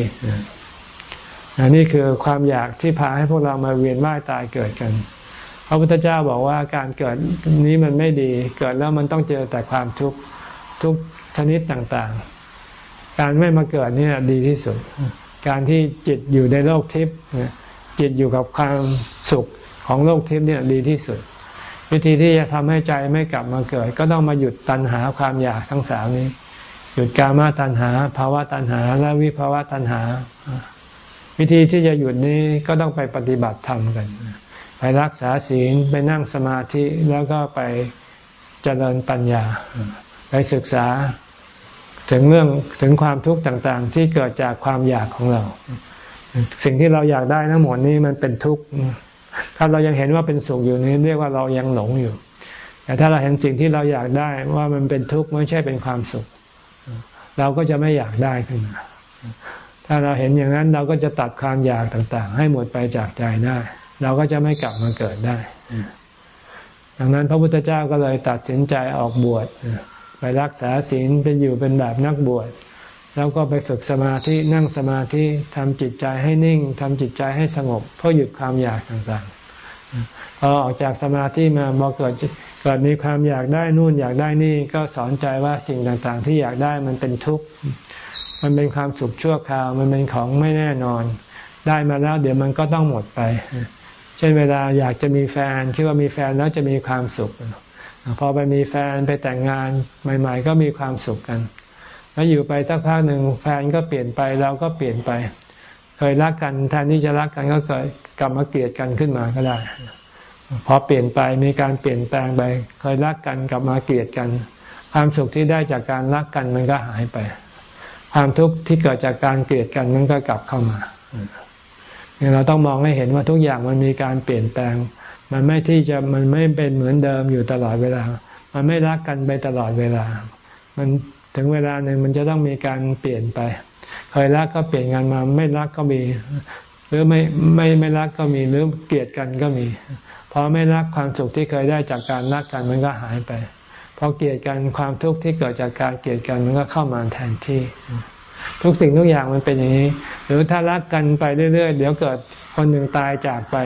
อันนี้คือความอยากที่พาให้พวกเรามาเวียนว่ายตายเกิดกัน พระพุทธเจ้าบอกว่าการเกิดนี้มันไม่ดี เกิดแล้วมันต้องเจอแต่ความทุกข์ทุกชนิดต่างๆ การไม่มาเกิดนี่ดีที่สุด การที่จิตอยู่ในโลกทิพย์จิตอยู่กับความสุขของโลกทิพย์เนี่ยดีที่สุด วิธีที่จะทำให้ใจไม่กลับมาเกิด ก็ต้องมาหยุดตัณหาความอยากทั้งสามนี้ หยุดกามาตัณหาภาวะตัณหา และวิภาวะตัณหา วิธีที่จะหยุดนี้ก็ต้องไปปฏิบัติธรรมกัน ไปรักษาศีลไปนั่งสมาธิแล้วก็ไปเจริญปัญญา ไปศึกษาถึงเรื่องถึงความทุกข์ต่างๆ ที่เกิดจากความอยากของเรา สิ่งที่เราอยากได้ทั้งหมดนี้มันเป็นทุกข์ถ้าเรายังเห็นว่าเป็นสุขอยู่นี้ เรียกว่าเรายังหลงอยู่ แต่ถ้าเราเห็นสิ่งที่เราอยากได้ว่ามันเป็นทุกข์ไม่ใช่เป็นความสุข เราก็จะไม่อยากได้ขึ้นมาถ้าเราเห็นอย่างนั้นเราก็จะตัดความอยากต่างๆ ให้หมดไปจากใจได้ เราก็จะไม่กลับมาเกิดได้ดังนั้นพระพุทธเจ้าก็เลยตัดสินใจออกบวชไปรักษาศีลเป็นอยู่เป็นแบบนักบวชแล้วก็ไปฝึกสมาธินั่งสมาธิทำจิตใจให้นิ่งทำจิตใจให้สงบเพื่อหยุดความอยากต่างๆ พอออกจากสมาธิมาพอเกิดเกิดมีความอยากได้นู่นอยากได้นี่ก็สอนใจว่าสิ่งต่างๆ ที่อยากได้มันเป็นทุกข์มันเป็นความสุขชั่วคราว มันเป็นของไม่แน่นอน ได้มาแล้วเดี๋ยวมันก็ต้องหมดไปเช่นเวลาอยากจะมีแฟนคิดว่ามีแฟนแล้วจะมีความสุข พอไปมีแฟนไปแต่งงานใหม่ ๆ ก็มีความสุขกัน แล้วอยู่ไปสักพักหนึ่งแฟนก็เปลี่ยนไปเราก็เปลี่ยนไป เคยรักกันแทนที่จะรักกันก็เกิดกลับมาเกลียดกันขึ้นมาก็ได้ พอเปลี่ยนไปมีการเปลี่ยนแปลงไปเคยรักกันกลับมาเกลียดกัน ความสุขที่ได้จากการรักกันมันก็หายไป ความทุกข์ที่เกิดจากการเกลียดกันมันก็กลับเข้ามาเราต้องมองให้เห็นว่าทุกอย่างมันมีการเปลี่ยนแปลง มันไม่ที่จะมันไม่เป็นเหมือนเดิมอยู่ตลอดเวลา มันไม่รักกันไปตลอดเวลา มันถึงเวลาหนึ่งมันจะต้องมีการเปลี่ยนไปเคยรักก็เปลี่ยนกันมา ไม่รักก็มี หรือไม่ไม่ไม่รักก็มีหรือเกลียดกันก็มี พอไม่รักความสุขที่เคยได้จากการรักกันมันก็หายไปพอเกลียดกันความทุกข์ที่เกิดจากการเกลียดกันมันก็เข้ามาแทนที่ ทุกสิ่งทุกอย่างมันเป็นอย่างนี้ หรือถ้ารักกันไปเรื่อย ๆ เดี๋ยวเกิดคนหนึ่งตายจากไป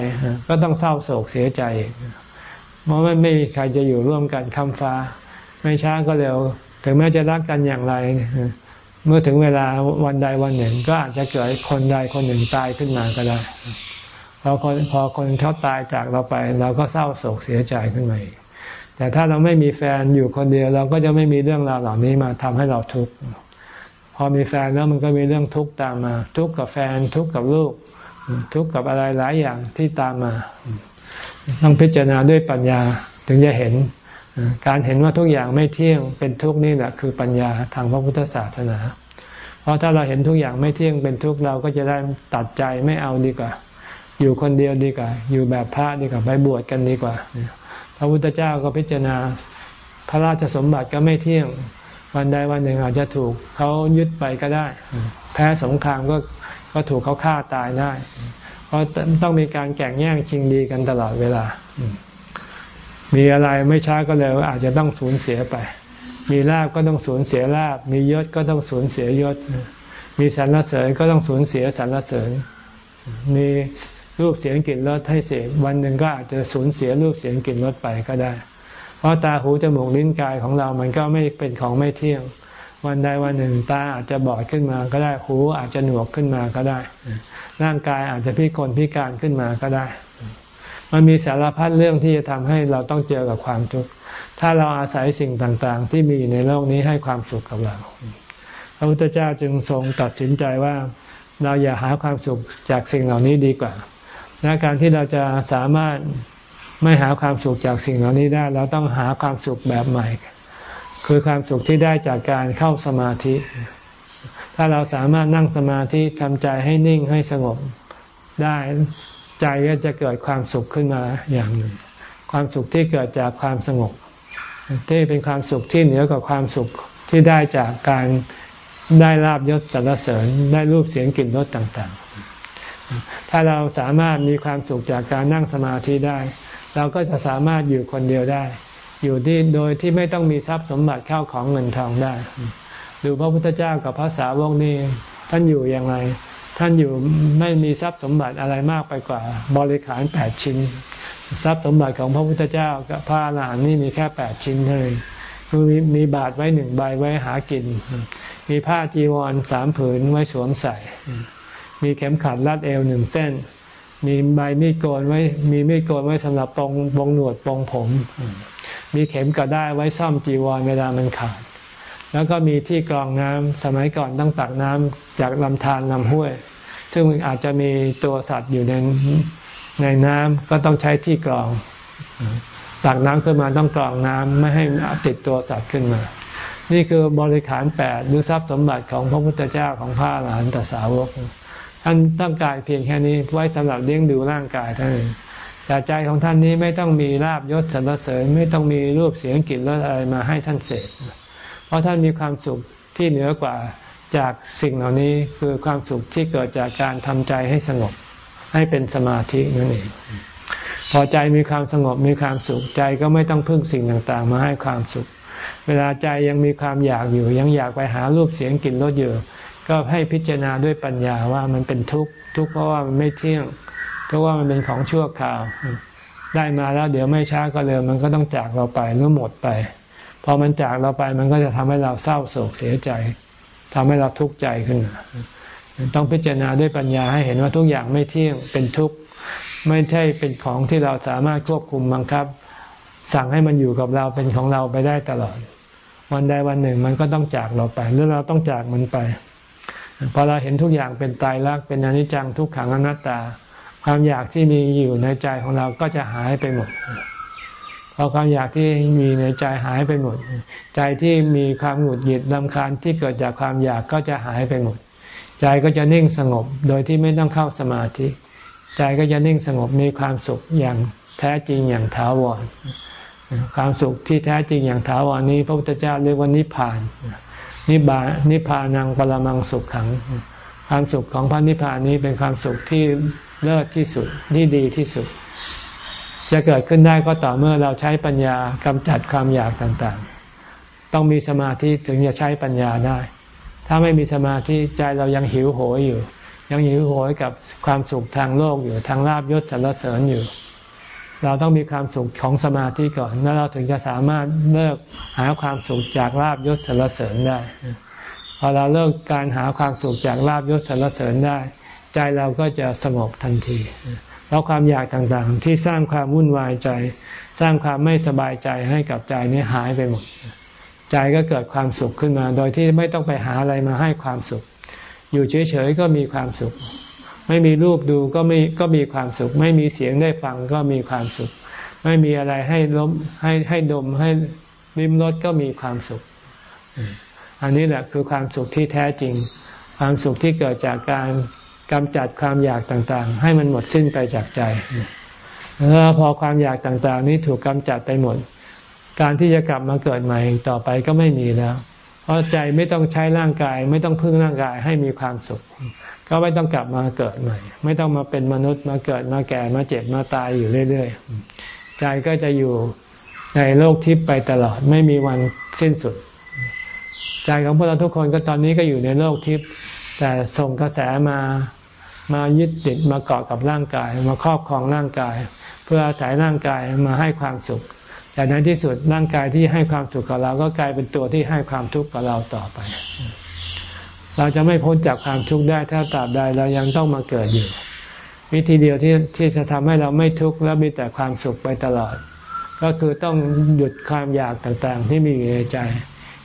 ก็ต้องเศร้าโศกเสียใจเพราะมันไม่มีใครจะอยู่ร่วมกันคำฟ้า ไม่ช้าก็เร็ว ถึงแม้จะรักกันอย่างไรเมื่อถึงเวลาวันใดวันหนึ่ง ก็อาจจะเกิดคนใดคนหนึ่งตายขึ้นมาก็ได้ พอคนพอคนเขาตายจากเราไป เราก็เศร้าโศกเสียใจขึ้นมาอีกแต่ถ้าเราไม่มีแฟนอยู่คนเดียวเราก็จะไม่มีเรื่องราวเหล่านี้มาทำให้เราทุกข์พอมีแฟนแล้วมันก็มีเรื่องทุกข์ตามมา ทุกข์กับแฟน ทุกข์กับลูก ทุกข์กับอะไรหลายอย่างที่ตามมา ต้องพิจารณาด้วยปัญญาถึงจะเห็น การเห็นว่าทุกอย่างไม่เที่ยงเป็นทุกข์นี่แหละคือปัญญาทางพระพุทธศาสนา เพราะถ้าเราเห็นทุกอย่างไม่เที่ยงเป็นทุกข์เราก็จะได้ตัดใจไม่เอาดีกว่า อยู่คนเดียวดีกว่า อยู่แบบพระดีกว่าไปบวชกันดีกว่า พระพุทธเจ้าก็พิจารณา พระราชสมบัติก็ไม่เที่ยง วันใดวันหนึ่งอาจจะถูกเขายึดไปก็ได้ แพ้สงครามก็ก็ถูกเขาฆ่าตายได้ เพราะต้องมีการแข่งแย่งชิงดีกันตลอดเวลา มีอะไรไม่ช้าก็เลยอาจจะต้องสูญเสียไป มีลาบก็ต้องสูญเสียลาบ มียศก็ต้องสูญเสียยศ มีสรรเสริญก็ต้องสูญเสียสรรเสริญ มี รูปเสียงกลิ่นรสให้เสพวันหนึ่งก็อาจจะสูญเสียรูปเสียงกลิ่นรสไปก็ได้ เพราะตาหูจมูกลิ้นกายของเรามันก็ไม่เป็นของไม่เที่ยง วันใดวันหนึ่งตาอาจจะบอดขึ้นมาก็ได้หูอาจจะหนวกขึ้นมาก็ได้ ร่างกายอาจจะพิกลพิการขึ้นมาก็ได้ มันมีสารพัดเรื่องที่จะทำให้เราต้องเจอกับความทุกข์ถ้าเราอาศัยสิ่งต่างๆ ที่มีอยู่ในโลกนี้ให้ความสุขกับเราพระพุทธเจ้าจึงทรงตัดสินใจว่าเราอย่าหาความสุขจากสิ่งเหล่านี้ดีกว่า และการที่เราจะสามารถไม่หาความสุขจากสิ่งเหล่านี้ได้ เราต้องหาความสุขแบบใหม่ คือความสุขที่ได้จากการเข้าสมาธิ ถ้าเราสามารถนั่งสมาธิทำใจให้นิ่งให้สงบได้ใจก็จะเกิดความสุขขึ้นมาอย่างหนึ่ง ความสุขที่เกิดจากความสงบ ที่เป็นความสุขที่เหนือกว่าความสุขที่ได้จากการได้ลาบยศสรรเสริญได้รูปเสียงกลิ่นรสต่างๆ ถ้าเราสามารถมีความสุขจากการนั่งสมาธิได้ เราก็จะสามารถอยู่คนเดียวได้ อยู่ที่โดยที่ไม่ต้องมีทรัพย์สมบัติเข้าของเงินทองได้ ดูพระพุทธเจ้ากับพระสาวกนี่ท่านอยู่อย่างไร ท่านอยู่ไม่มีทรัพย์สมบัติอะไรมากไปกว่า บริขารแปดชิ้น ทรัพย์สมบัติของพระพุทธเจ้ากับพระอรหันต์นี่มีแค่แปดชิ้นเท่านั้นมีมีบาทไว้หนึ่งใบไว้หากิน มีผ้าจีวรสามผืนไว้สวมใส่ มีเข็มขัดรัดเอวหนึ่งเส้น มีใบมีดโกนไว้ มีมีดโกนไว้สำหรับปองปองหนวดปองผม มีเข็มกระได้ไว้ซ่อมจีวรเวลามันขาด แล้วก็มีที่กรองน้ำสมัยก่อนต้องตักน้ำจากลำธารลำห้วย ซึ่งอาจจะมีตัวสัตว์อยู่ในในน้ำก็ต้องใช้ที่กรองตักน้ำขึ้นมาต้องกรองน้ำไม่ให้ติดตัวสัตว์ขึ้นมา นี่คือบริขารแปดหรือทรัพย์สมบัติของพระพุทธเจ้าของพระอรหันตสาวก ท่านต้องการเพียงแค่นี้ไว้สำหรับเลี้ยงดูร่างกายท่านแต่ใจของท่านนี้ไม่ต้องมีลาบยศสรรเสริญ ไม่ต้องมีรูปเสียงกลิ่นรสอะไรมาให้ท่านเสพเพราะท่านมีความสุขที่เหนือกว่าจากสิ่งเหล่านี้คือความสุขที่เกิดจากการทำใจให้สงบ ให้เป็นสมาธินั่นเองพอใจมีความสงบมีความสุขใจก็ไม่ต้องพึ่งสิ่งต่างๆ มาให้ความสุข เวลาใจยังมีความอยากอยู่ ยังอยากไปหารูปเสียงกลิ่นรสอยู่ ก็ให้พิจารณาด้วยปัญญาว่ามันเป็นทุกข์ทุกข์เพราะว่ามันไม่เที่ยงเพราะว่ามันเป็นของชั่วคราว ได้มาแล้วเดี๋ยวไม่ช้าก็เร็วมันก็ต้องจากเราไปหรือหมดไป พอมันจากเราไปมันก็จะทำให้เราเศร้าโศกเสียใจทำให้เราทุกข์ใจขึ้นต้องพิจารณาด้วยปัญญาให้เห็นว่าทุกอย่างไม่เที่ยงเป็นทุกข์ไม่ใช่เป็นของที่เราสามารถควบคุมบังคับ สั่งให้มันอยู่กับเราเป็นของเราไปได้ตลอด วันใดวันหนึ่งมันก็ต้องจากเราไปหรือเราต้องจากมันไป พอเราเห็นทุกอย่างเป็นตายรักเป็นอนิจจังทุกขังอนัตตา ความอยากที่มีอยู่ในใจของเราก็จะหายไปหมดพอความอยากที่มีในใจหายไปหมด ใจที่มีความหงุดหงิดลำคาญที่เกิดจากความอยากก็จะหายไปหมด ใจก็จะนิ่งสงบโดยที่ไม่ต้องเข้าสมาธิ ใจก็จะนิ่งสงบมีความสุขอย่างแท้จริงอย่างถาวรความสุขที่แท้จริงอย่างถาวรนี้ พระพุทธเจ้าเรียกว่านิพพาน นิบานิพานังปรมังสุขขัง ความสุขของพระนิพพานนี้เป็นความสุขที่เลิศที่สุดที่ดีที่สุด จะเกิดขึ้นได้ก็ต่อเมื่อเราใช้ปัญญากำจัดความอยากต่างๆ ต้องมีสมาธิถึงจะใช้ปัญญาได้ ถ้าไม่มีสมาธิใจเรายังหิวโหยอยู่ ยังหิวโหยกับความสุขทางโลกอยู่ทางลาบยศสรรเสริญอยู่ เราต้องมีความสุขของสมาธิก่อน แล้วเราถึงจะสามารถเลิกหาความสุขจากลาบยศสรรเสริญได้ พอเราเลิกการหาความสุขจากลาบยศสรรเสริญได้ ใจเราก็จะสงบทันทีเพราะความอยากต่างๆ ที่สร้างความวุ่นวายใจ สร้างความไม่สบายใจให้กับใจนี้หายไปหมด ใจก็เกิดความสุขขึ้นมา โดยที่ไม่ต้องไปหาอะไรมาให้ความสุข อยู่เฉยๆก็มีความสุข ไม่มีรูปดูก็ไม่ก็มีความสุข ไม่มีเสียงได้ฟังก็มีความสุข ไม่มีอะไรให้ล้มให้ให้ดมให้ลิ้มรสก็มีความสุข อันนี้แหละคือความสุขที่แท้จริง ความสุขที่เกิดจากการกำจัดความอยากต่างๆ ให้มันหมดสิ้นไปจากใจแล้วพอความอยากต่างๆ นี้ถูกกำจัดไปหมด การที่จะกลับมาเกิดใหม่ต่อไปก็ไม่มีแล้ว เพราะใจไม่ต้องใช้ร่างกาย ไม่ต้องพึ่งร่างกายให้มีความสุข ก็ไม่ต้องกลับมาเกิดใหม่ ไม่ต้องมาเป็นมนุษย์มาเกิดมาแก่มาเจ็บมาตายอยู่เรื่อยๆ ใจก็จะอยู่ในโลกทิพย์ไปตลอดไม่มีวันสิ้นสุด ใจของพวกเราทุกคนก็ตอนนี้ก็อยู่ในโลกทิพย์แต่ส่งกระแสมามายึดติดมาเกาะกับร่างกาย มาครอบครองร่างกาย เพื่ออาศัยร่างกายมาให้ความสุข แต่ในที่สุดร่างกายที่ให้ความสุขกับเราก็กลายเป็นตัวที่ให้ความทุกข์กับเราต่อไป เราจะไม่พ้นจากความทุกข์ได้ถ้าตราบใดเรายังต้องมาเกิดอยู่ วิธีเดียวที่ที่จะทำให้เราไม่ทุกข์และมีแต่ความสุขไปตลอด ก็คือต้องหยุดความอยากต่างๆ ที่มีอยู่ในใจ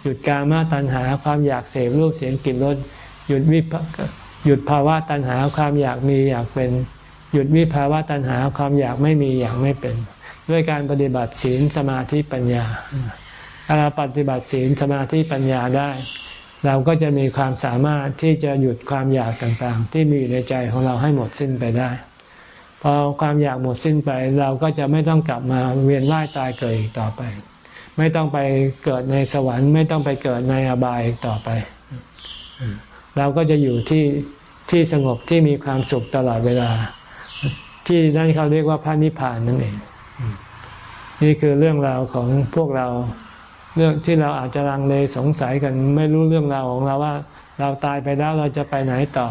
หยุดการมาตัณหาความอยากเสพรูปเสียงกลิ่นรสหยุดวิหยุดภาวะตัณหาความอยากมีอยากเป็น หยุดวิภาวะตัณหาความอยากไม่มีอยากไม่เป็น ด้วยการปฏิบัติศีลสมาธิปัญญาถ้าเราปฏิบัติศีลสมาธิปัญญาได้ เราก็จะมีความสามารถที่จะหยุดความอยากต่างๆ ที่มีอยู่ในใจของเราให้หมดสิ้นไปได้ พอความอยากหมดสิ้นไป เราก็จะไม่ต้องกลับมาเวียนว่ายตายเกิดอีกต่อไป ไม่ต้องไปเกิดในสวรรค์ ไม่ต้องไปเกิดในอบายอีกต่อไป เราก็จะอยู่ที่ที่สงบที่มีความสุขตลอดเวลา ที่นั่นเขาเรียกว่าพระนิพพานนั่นเอง นี่คือเรื่องราวของพวกเรา เรื่องที่เราอาจจะลังเลสงสัยกัน ไม่รู้เรื่องราวของเราว่า เราตายไปแล้วเราจะไปไหนต่อ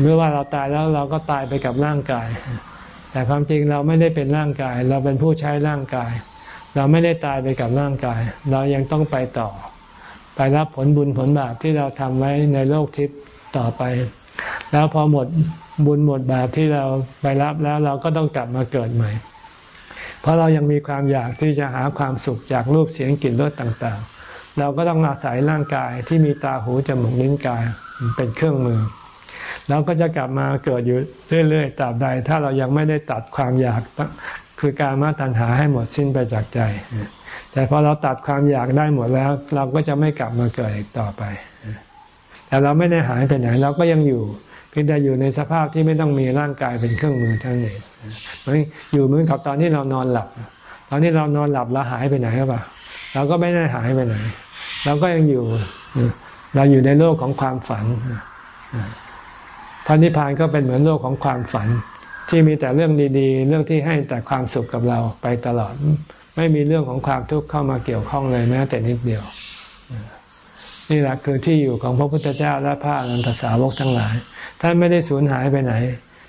หรือว่าเราตายแล้วเราก็ตายไปกับร่างกาย แต่ความจริงเราไม่ได้เป็นร่างกาย เราเป็นผู้ใช้ร่างกาย เราไม่ได้ตายไปกับร่างกาย เรายังต้องไปต่อ ไปรับผลบุญผลบาปที่เราทำไว้ในโลกทิพย์ต่อไป แล้วพอหมดบุญหมดบาปที่เราไปรับแล้วเราก็ต้องกลับมาเกิดใหม่ เพราะเรายังมีความอยากที่จะหาความสุขจากรูปเสียงกลิ่นรสต่างๆ เราก็ต้องอาศัยร่างกายที่มีตาหูจมูกลิ้นกายเป็นเครื่องมือเราก็จะกลับมาเกิดอยู่เรื่อยๆตราบใด ถ้าเรายังไม่ได้ตัดความอยากคือการมาตัณหาให้หมดสิ้นไปจากใจ แต่พอเราตัดความอยากได้หมดแล้ว เราก็จะไม่กลับมาเกิดอีกต่อไป แต่เราไม่ได้หายไปไหน เราก็ยังอยู่ พียงแต่อยู่ในสภาพที่ไม่ต้องมีร่างกายเป็นเครื่องมือท่านเองเหมือนอยู่เหมือนกับตอนที่เรานอนหลับ ตอนที่เรานอนหลับเราหายไปไหนหรือเปล่าเราก็ไม่ได้หายไปไหน เราก็ยังอยู่ เราอยู่ในโลกของความฝันพระนิพพานก็เป็นเหมือนโลกของความฝัน ที่มีแต่เรื่องดีๆ เรื่องที่ให้แต่ความสุขกับเราไปตลอด ไม่มีเรื่องของความทุกข์เข้ามาเกี่ยวข้องเลยแม้แต่นิดเดียวนี่แหละคือที่อยู่ของพระพุทธเจ้าและพระอนันตสาวกทั้งหลาย ท่านไม่ได้สูญหายไปไหน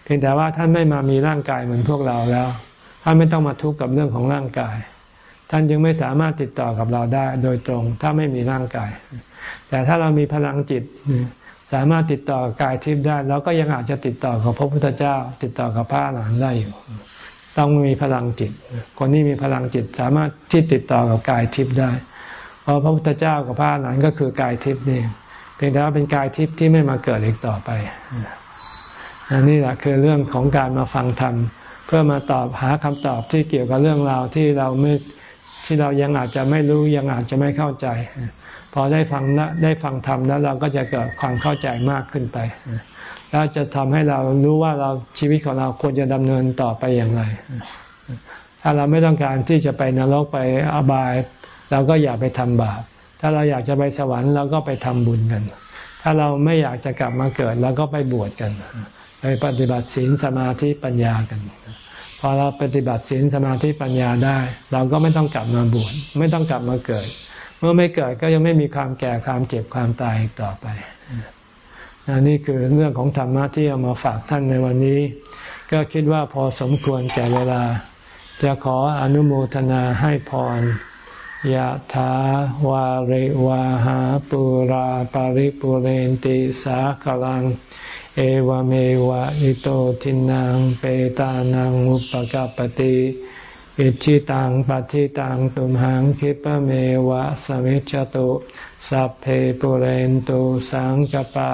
เพียงแต่ว่าท่านไม่มามีร่างกายเหมือนพวกเราแล้ว ท่านไม่ต้องมาทุกข์กับเรื่องของร่างกาย ท่านยังไม่สามารถติดต่อกับเราได้โดยตรง ถ้าไม่มีร่างกาย แต่ถ้าเรามีพลังจิตสามารถติดต่อกับกายทิพย์ได้เราก็ยังอาจจะติดต่อกับพระพุทธเจ้า ติดต่อกับพระหลานได้อยู่ ต้องมีพลังจิต คนที่มีพลังจิตสามารถที่ติดต่อกับกายทิพย์ได้ เพราะพระพุทธเจ้ากับพระอรหันต์ก็คือกายทิพย์นี่ เพียงแต่ว่าเป็นกายทิพย์ที่ไม่มาเกิดอีกต่อไปอันนี้แหละคือเรื่องของการมาฟังธรรมเพื่อมาตอบหาคำตอบที่เกี่ยวกับเรื่องราวที่เราไม่ที่เรายังอาจจะไม่รู้ยังอาจจะไม่เข้าใจ พอได้ฟังได้ฟังธรรมแล้วเราก็จะเกิดความเข้าใจมากขึ้นไปแล้วจะทำให้เรารู้ว่าเราชีวิตของเราควรจะดำเนินต่อไปอย่างไร ถ้าเราไม่ต้องการที่จะไปนรกไปอบาย เราก็อย่าไปทำบาป ถ้าเราอยากจะไปสวรรค์เราก็ไปทำบุญกัน ถ้าเราไม่อยากจะกลับมาเกิดเราก็ไปบวชกัน ไปปฏิบัติศีลสมาธิปัญญากัน พอเราปฏิบัติศีลสมาธิปัญญาได้ เราก็ไม่ต้องกลับมาบวชไม่ต้องกลับมาเกิด เมื่อไม่เกิดก็ยังไม่มีความแก่ความเจ็บความตายต่อไปนี่คือเรื่องของธรรมะที่เอามาฝากท่านในวันนี้ ก็คิดว่าพอสมควรแก่เวลา จะขออนุโมทนาให้พร ยะถาวาริวาหาปุราปาริปุเรนติสากลัง เอวเมวะอิโตทินังเปตานังอุปกปติอิชิตังปฏิตังตุมหังคิปเมวะสมิจจตุสัพเพปุเรนตุสังกปา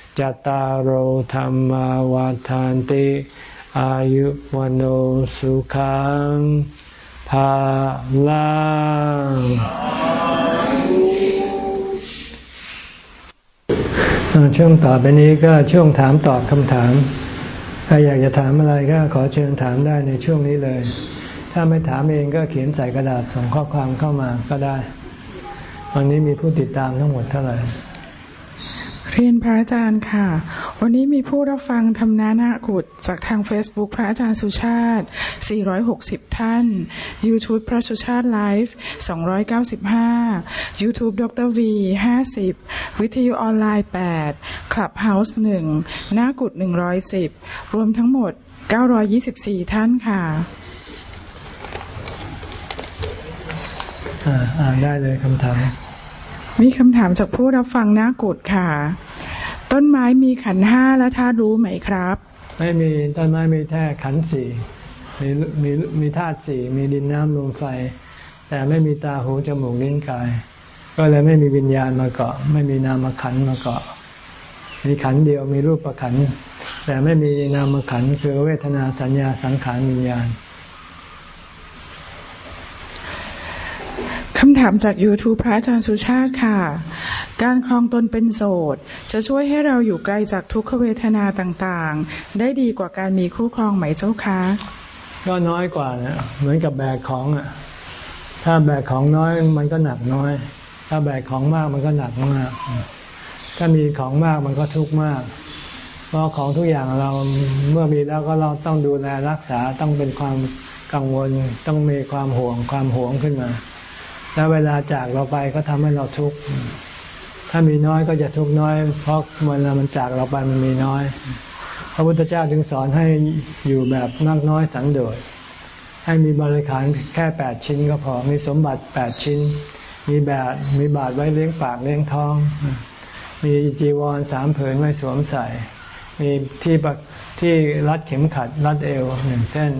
จตารโหธรรมวาทานติ อายุวโนสุขังภาลังช่วงต่อไปนี้ก็ช่วงถามตอบคำถามใครอยากจะถามอะไรก็ขอเชิญถามได้ในช่วงนี้เลย ถ้าไม่ถามเองก็เขียนใส่กระดาษส่งข้อความเข้ามาก็ได้ วันนี้มีผู้ติดตามทั้งหมดเท่าไหร่ เรียนพระอาจารย์ค่ะ วันนี้มีผู้รับฟังทำนานากุฏจากทาง Facebook พระอาจารย์สุชาติ 460 ท่าน YouTube พระสุชาติไลฟ์295 YouTube ดร V 50 วิทยุออนไลน์ 8 Clubhouse 1นากุฏ110 รวมทั้งหมด 924 ท่านค่ะอ่านได้เลยคำถาม มีคำถามจากผู้รับฟังน้ากุดค่ะ ต้นไม้มีขันห้าและธาตุรู้ไหมครับ ไม่มีต้นไม้มีแค่ขันสี่มีมีมีธาตุสี่มีดินน้ำลมไฟ แต่ไม่มีตาหูจมูกลิ้นกาย ก็เลยไม่มีวิญญาณมาเกาะ ไม่มีนามขันมาเกาะ มีขันเดียวมีรูปประขันแต่ไม่มีนามขันคือเวทนาสัญญาสังขารวิญญาณำถามจาก YouTube พระอาจารย์สุชาติค่ะ การครองตนเป็นโสด จะช่วยให้เราอยู่ไกลจากทุกขเวทนาต่างๆ ได้ดีกว่าการมีคู่ครองไหมเจ้าคะ ก็น้อยกว่านะเหมือนกับแบกของอะ ถ้าแบกของน้อยมันก็หนักน้อย ถ้าแบกของมากมันก็หนักมาก ถ้ามีของมากมันก็ทุกข์มากเพราะของทุกอย่างเราเมื่อมีแล้วก็เราต้องดูแลรักษาต้องเป็นความกังวลต้องมีความห่วงความหวงขึ้นมา แล้วเวลาจากเราไปก็ทำให้เราทุกข์ถ้ามีน้อยก็จะทุกข์น้อย เพราะเวลามันจากเราไปมันมีน้อย พระพุทธเจ้าจึงสอนให้อยู่แบบมากน้อยสังโดษให้มีบริขารแค่แปดชิ้นก็พอ มีสมบัติแปดชิ้น มีแบบมีบาทไว้เลี้ยงปากเลี้ยงท้อง มีจีวรสามผืนไว้สวมใส่ มีที่ที่รัดเข็มขัดรัดเอวหนึ่งเส้น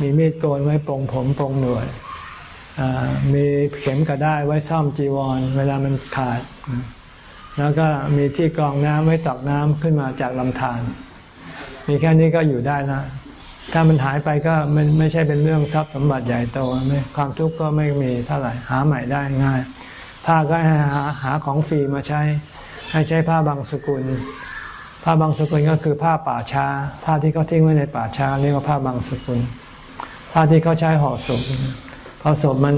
มีมีดโกนไว้ปรงผมปรงหนวด มีเข็มกระได้ไว้ซ่อมจีวร เวลามันขาด แล้วก็มีที่กรองน้ำไว้ตักน้ำขึ้นมาจากลำธารมีแค่นี้ก็อยู่ได้นะถ้ามันหายไปก็มันไม่ใช่เป็นเรื่องทรัพย์สมบัติใหญ่โตไม่ความทุกข์ก็ไม่มีเท่าไหร่หาใหม่ได้ง่ายผ้าก็ให้หาหาของฟรีมาใช้ ให้ใช้ผ้าบางสกุล ผ้าบางสกุลก็คือผ้าป่าช้า ผ้าที่เขาทิ้งไว้ในป่าช้าเรียกว่าผ้าบางสกุล ผ้าที่เขาใช้ห่อศพ พอศพมัน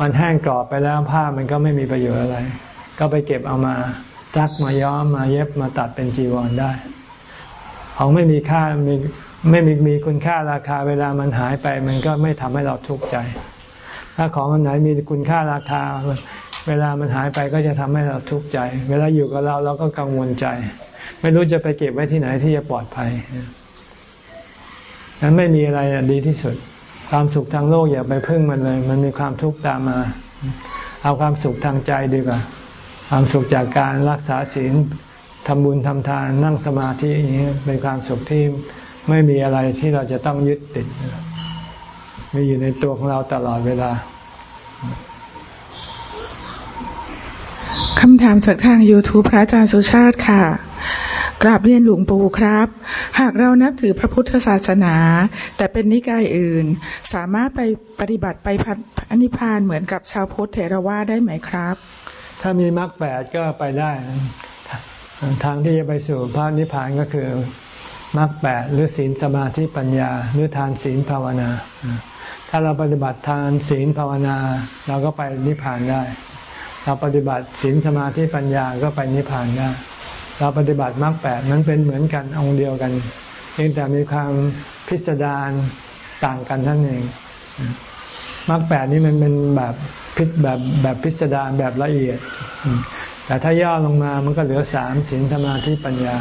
มันแห้งกรอบไปแล้วผ้ามันก็ไม่มีประโยชน์อะไร ก็ไปเก็บเอามาซักมาย้อมมาเย็บมาตัดเป็นจีวรได้ ของไม่มีค่ามีไม่มีมีคุณค่าราคาเวลามันหายไป มันก็ไม่ทำให้เราทุกข์ใจ ถ้าของอันไหนมีคุณค่าราคา เวลามันหายไปก็จะทำให้เราทุกข์ใจ เวลาอยู่กับเราเราก็กังวลใจ ไม่รู้จะไปเก็บไว้ที่ไหนที่จะปลอดภัยนั้นไม่มีอะไรดีที่สุด ความสุขทางโลกอย่าไปพึ่งมันเลย มันมีความทุกข์ตามมา เอาความสุขทางใจดีกว่า ความสุขจากการรักษาศีลทำบุญทำทานนั่งสมาธิอย่างนี้เป็นความสุขที่ไม่มีอะไรที่เราจะต้องยึดติด มีอยู่ในตัวของเราตลอดเวลาคำถามจากทาง YouTube พระอาจารย์สุชาติค่ะ ราบเรียนหลวงปู่ครับ หากเรานับถือพระพุทธศาสนา แต่เป็นนิกายอื่น สามารถไปปฏิบัติไปพันนิพพานเหมือนกับชาวพุทธเถรวาได้ไหมครับ ถ้ามีมรรคแปดก็ไปได้ ทางที่จะไปสู่พระนิพพานก็คือมรรคแปดหรือศีลสมาธิปัญญา หรือทานศีลภาวนา ถ้าเราปฏิบัติทานศีลภาวนา เราก็ไปนิพพานได้ เราปฏิบัติศีลสมาธิปัญญาก็ไปนิพพานได้ เราปฏิบัติมรรคแปดนั้นเป็นเหมือนกันองค์เดียวกันเพียงแต่มีความพิสดารต่างกันท่านเองมรรคแปดนี้มันเป็นแบบพิษแบบแบบพิสดารแบบละเอียด แต่ถ้าย่อลงมามันก็เหลือสามศีลสมาธิปัญญา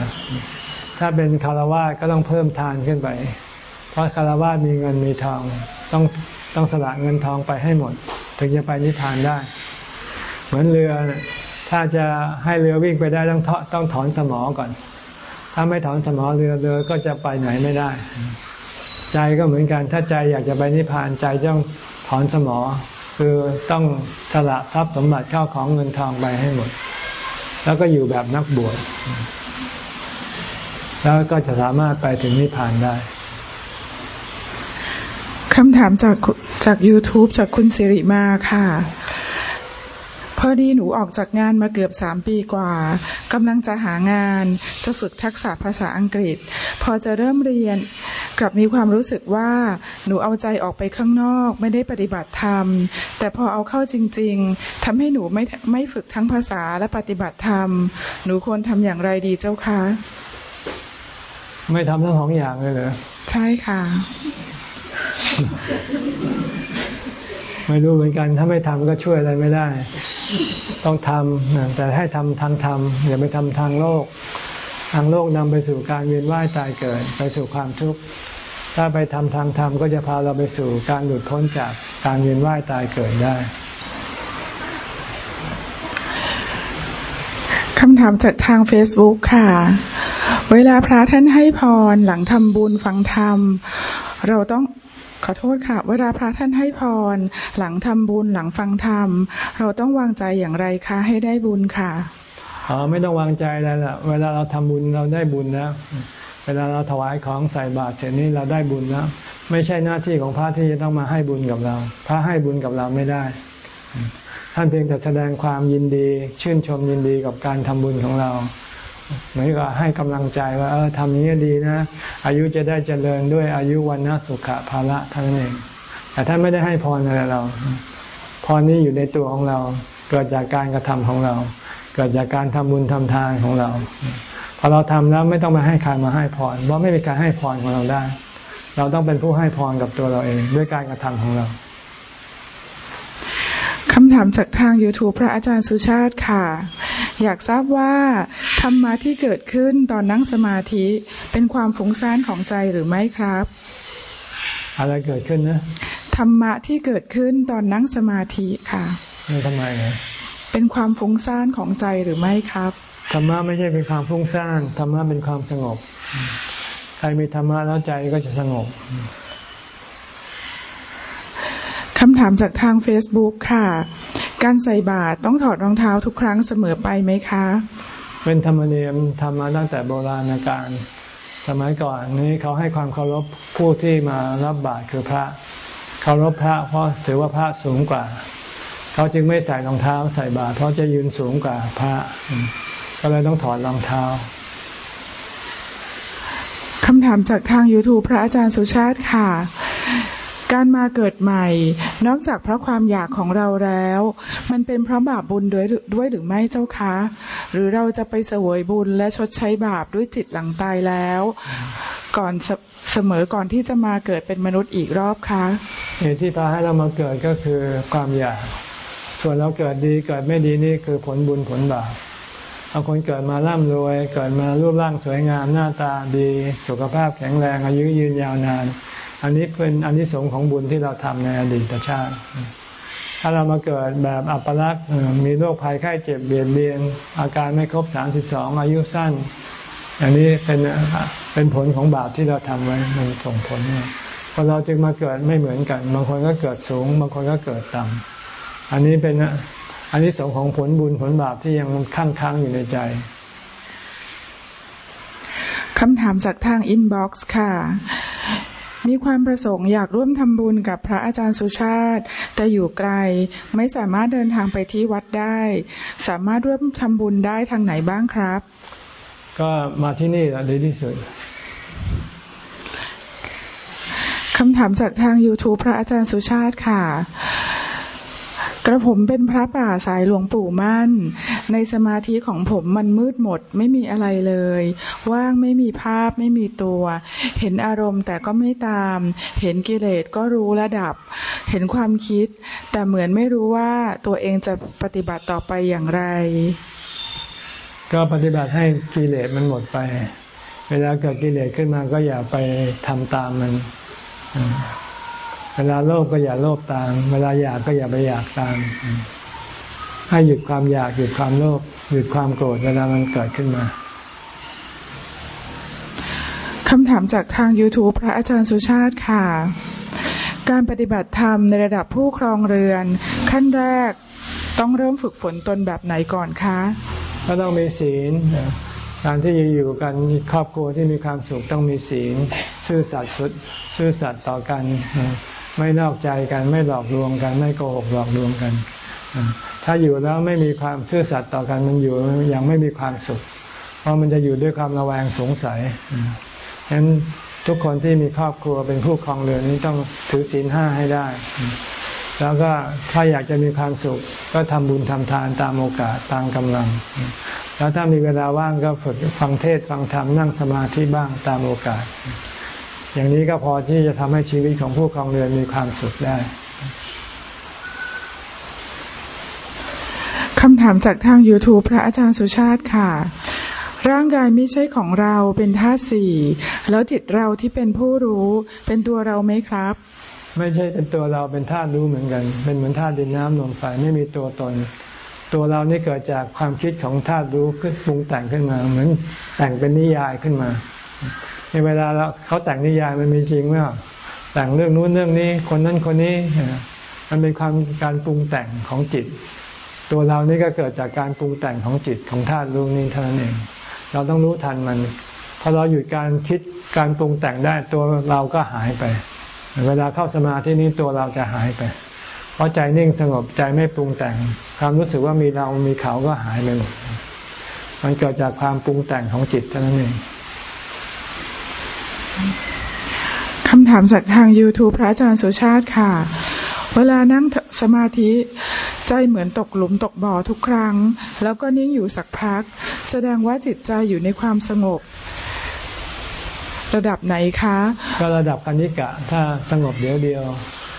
ถ้าเป็นคารวะก็ต้องเพิ่มทานขึ้นไป เพราะคารวะมีเงินมีทองต้องต้องสละเงินทองไปให้หมด ถึงจะไปนิพพานได้ เหมือนเรือ ถ้าจะให้เรือวิ่งไปได้ต้องต้องถอนสมอก่อน ถ้าไม่ถอนสมอเรือเรือก็จะไปไหนไม่ได้ ใจก็เหมือนกัน ถ้าใจอยากจะไปนิพพานใจต้องถอนสมอ คือต้องสละทรัพย์สมบัติเข้าของเงินทองไปให้หมด แล้วก็อยู่แบบนักบวชแล้วก็จะสามารถไปถึงนิพพานได้คำถามจากจาก YouTube จากคุณสิริมาค่ะ พอดีหนูออกจากงานมาเกือบสามปีกว่ากำลังจะหางาน จะฝึกทักษะภาษาอังกฤษ พอจะเริ่มเรียน กลับมีความรู้สึกว่าหนูเอาใจออกไปข้างนอก ไม่ได้ปฏิบัติธรรม แต่พอเอาเข้าจริง ๆทำให้หนูไม่ไม่ฝึกทั้งภาษาและปฏิบัติธรรม หนูควรทำอย่างไรดีเจ้าคะ ไม่ทำทั้งสองอย่างเลยเหรอใช่ค่ะไม่รู้เหมือนกัน ถ้าไม่ทำก็ช่วยอะไรไม่ได้ ต้องทำแต่ให้ทำทางธรรมอย่าไปทำทางโลก ทางโลกนำไปสู่การเวียนว่ายตายเกิด ไปสู่ความทุกข์ถ้าไปทำทางธรรมก็จะพาเราไปสู่การหลุดพ้นจากการเวียนว่ายตายเกิดได้คำถามจากทาง Facebook ค่ะ เวลาพระท่านให้พรหลังทำบุญฟังธรรม เราต้อง ขอโทษค่ะ เวลาพระท่านให้พร หลังทำบุญหลังฟังธรรม เราต้องวางใจอย่างไรคะ ให้ได้บุญค่ะอ๋อไม่ต้องวางใจแล้วล่ะ เวลาเราทำบุญเราได้บุญแล้วเวลาเราถวายของใส่บาตรเสร็จนี้เราได้บุญแล้วไม่ใช่หน้าที่ของพระที่จะต้องมาให้บุญกับเรา พระให้บุญกับเราไม่ได้ ท่านเพียงแต่แสดงความยินดี ชื่นชมยินดีกับการทำบุญของเรา เหมือนกับให้กำลังใจว่า เออทำนี้ดีนะ อายุจะได้เจริญด้วยอายุวันนะสุขภาละท่านเอง แต่ท่านไม่ได้ให้พรอะไรเรา พรนี้อยู่ในตัวของเรา เกิดจากการกระทำของเรา เกิดจากการทำบุญทำทานของเรา พอเราทำแล้วไม่ต้องมาให้ใครมาให้พร เพราะไม่มีการให้พรของเราได้ เราต้องเป็นผู้ให้พรกับตัวเราเอง ด้วยการกระทำของเราคำถามจากทาง YouTube พระอาจารย์สุชาติค่ะ อยากทราบว่าธรรมะที่เกิดขึ้นตอนนั่งสมาธิเป็นความฟุ้งซ่านของใจหรือไม่ครับ อะไรเกิดขึ้นนะธรรมะที่เกิดขึ้นตอนนั่งสมาธิค่ะนี่ทำไมนะเป็นความฟุ้งซ่านของใจหรือไม่ครับธรรมะไม่ใช่เป็นความฟุ้งซ่านธรรมะเป็นความสงบ ใครมีธรรมะแล้วใจก็จะสงบคำถามจากทาง Facebook ค่ะ การใส่บาตรต้องถอดรองเท้าทุกครั้งเสมอไปไหมคะ เป็นธรรมเนียมทำมาตั้งแต่โบราณกาลสมัยก่อนนี้เขาให้ความเคารพผู้ที่มารับบาตรคือพระเคารพพระเพราะถือว่าพระสูงกว่า เขาจึงไม่ใส่รองเท้าใส่บาตรเพราะจะยืนสูงกว่าพระ ก็เลยต้องถอดรองเท้าคำถามจากทาง YouTube พระอาจารย์สุชาติค่ะ การมาเกิดใหม่ นอกจากเพราะความอยากของเราแล้ว มันเป็นเพราะบาปบุญด้วยด้วยหรือไม่เจ้าคะ หรือเราจะไปเสวยบุญและชดใช้บาปด้วยจิตหลังตายแล้ว ก่อนเสมอก่อนที่จะมาเกิดเป็นมนุษย์อีกรอบคะเหตุที่พาให้เรามาเกิดก็คือความอยาก ส่วนเราเกิดดีเกิดไม่ดีนี่คือผลบุญผลบาปบาคนเกิดมาร่ำรวย เกิดมารูปร่างสวยงามหน้าตาดี สุขภาพแข็งแรงอายุยืนยาวนาน อันนี้เป็นอันที่สงของบุญที่เราทำในอดีตชาติ ถ้าเรามาเกิดแบบอัปลักษณ์มีโรคภัยไข้เจ็บเบียดเบียน อาการไม่ครบสามสิบสองอายุสั้น อันนี้เป็นเป็นผลของบาปที่เราทำไว้มันส่งผลพอเราจึงมาเกิดไม่เหมือนกัน บางคนก็เกิดสูง บางคนก็เกิดต่ำอันนี้เป็นอันนี้สงของผลบุญผลบาปที่ยังค้างค้างอยู่ในใจคำถามจากทางอินบ็อกซ์ค่ะ มีความประสงค์อยากร่วมทำบุญกับพระอาจารย์สุชาติ แต่อยู่ไกลไม่สามารถเดินทางไปที่วัดได้ สามารถร่วมทำบุญได้ทางไหนบ้างครับ ก็มาที่นี่แหละดีที่สุดคำถามจากทาง YouTube พระอาจารย์สุชาติค่ะ กระผมเป็นพระป่าสายหลวงปู่มั่น ในสมาธิของผมมันมืดหมดไม่มีอะไรเลย ว่างไม่มีภาพไม่มีตัว เห็นอารมณ์แต่ก็ไม่ตาม เห็นกิเลสก็รู้ระดับ เห็นความคิด แต่เหมือนไม่รู้ว่าตัวเองจะปฏิบัติต่อไปอย่างไร ก็ปฏิบัติให้กิเลสมันหมดไป เวลาเกิดกิเลสขึ้นมาก็อย่าไปทำตามมัน เวลาโลภก็อย่าโลภตาม เวลาอยากก็อย่าไปอยากตาม ให้หยุดความอยากหยุดความโลภหยุดความโกรธเวลามันเกิดขึ้นมาคำถามจากทาง YouTube พระอาจารย์สุชาติค่ะ การปฏิบัติธรรมในระดับผู้ครองเรือน ขั้นแรกต้องเริ่มฝึกฝนตนแบบไหนก่อนคะ ก็ต้องมีศีลการที่จะอยู่กันครอบครัวที่มีความสุขต้องมีศีลซื่อสัตย์สุดซื่อสัตย์ต่อกัน ไม่นอกใจกัน ไม่หลอกลวงกัน ไม่โกหกหลอกลวงกัน ถ้าอยู่แล้วไม่มีความซื่อสัตย์ต่อกันมันอยู่ยังไม่มีความสุข เพราะมันจะอยู่ด้วยความระแวงสงสัยฉะนั้นทุกคนที่มีครอบครัวเป็นผู้ครองเรือนนี้ต้องถือศีลห้าให้ได้ แล้วก็ถ้าอยากจะมีความสุข ก็ทำบุญทำทานตามโอกาสตามกำลัง แล้วถ้ามีเวลาว่างก็ฝึกฟังเทศฟังธรรมนั่งสมาธิบ้างตามโอกาส อย่างนี้ก็พอที่จะทำให้ชีวิตของผู้ครองเรือนมีความสุขได้คำถามจากทาง YouTube พระอาจารย์สุชาติค่ะ ร่างกายไม่ใช่ของเราเป็นธาตุสี่ แล้วจิตเราที่เป็นผู้รู้เป็นตัวเราไหมครับ ไม่ใช่เป็นตัวเราเป็นธาตุรู้เหมือนกัน เป็นเหมือนธาตุดินน้ำลมไฟไม่มีตัวตน ตัวเรานี่เกิดจากความคิดของธาตุรู้ขึ้นปรุงแต่งขึ้นมา เหมือนแต่งเป็นนิยายขึ้นมาใน เวลาเราเขาแต่งนิยายมันมีจริงไหมแต่งเรื่องนู้นเรื่องนี้ คนนั้นคนนี้ มันเป็นความการปรุงแต่งของจิต ตัวเรานี่ก็เกิดจากการปรุงแต่งของจิตของธาตุรู้นี้เท่านั้นเอง เราต้องรู้ทันมันพอเราหยุดการคิดการปรุงแต่งได้ตัวเราก็หายไป เวลาเข้าสมาธินี้ตัวเราจะหายไป เพราะใจนิ่งสงบใจไม่ปรุงแต่ง ความรู้สึกว่ามีเรามีเขาก็หายไปหมดมันเกิดจากความปรุงแต่งของจิตเท่านั้นเอง คำถามจากทาง YouTube พระอาจารย์สุชาติค่ะ เวลานั่งสมาธิใจเหมือนตกหลุมตกบ่อทุกครั้ง แล้วก็นิ่งอยู่สักพัก แสดงว่าจิตใจอยู่ในความสงบ ระดับไหนคะ ก็ระดับคณิกะ ถ้าสงบเดียวเดียว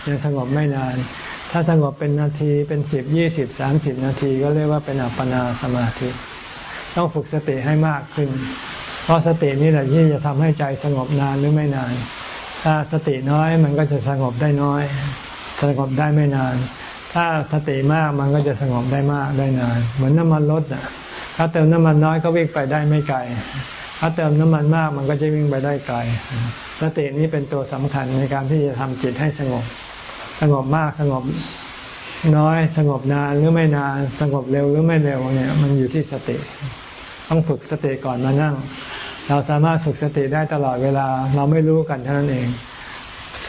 ยังสงบไม่นาน ถ้าสงบเป็นนาทีเป็นสิบยี่สิบสามสิบนาทีก็เรียกว่าเป็นอัปปนาสมาธิ ต้องฝึกสติให้มากขึ้น เพราะสตินี่แหละที่จะทำให้ใจสงบนานหรือไม่นาน ถ้าสติน้อยมันก็จะสงบได้น้อย สงบได้ไม่นาน ถ้าสติมากมันก็จะสงบได้มากได้นาน เหมือนน้ำมันรถอะ ถ้าเติมน้ำมันน้อยก็วิ่งไปได้ไม่ไกล ถ้าเติมน้ำมันมากมันก็จะวิ่งไปได้ไกล สตินี้เป็นตัวสำคัญในการที่จะทำจิตให้สงบ สงบมากสงบน้อยสงบนานหรือไม่นาน สงบเร็วหรือไม่เร็วเนี่ยมันอยู่ที่สติ ต้องฝึกสติก่อนมานั่ง เราสามารถฝึกสติได้ตลอดเวลา เราไม่รู้กันเท่านั้นเอง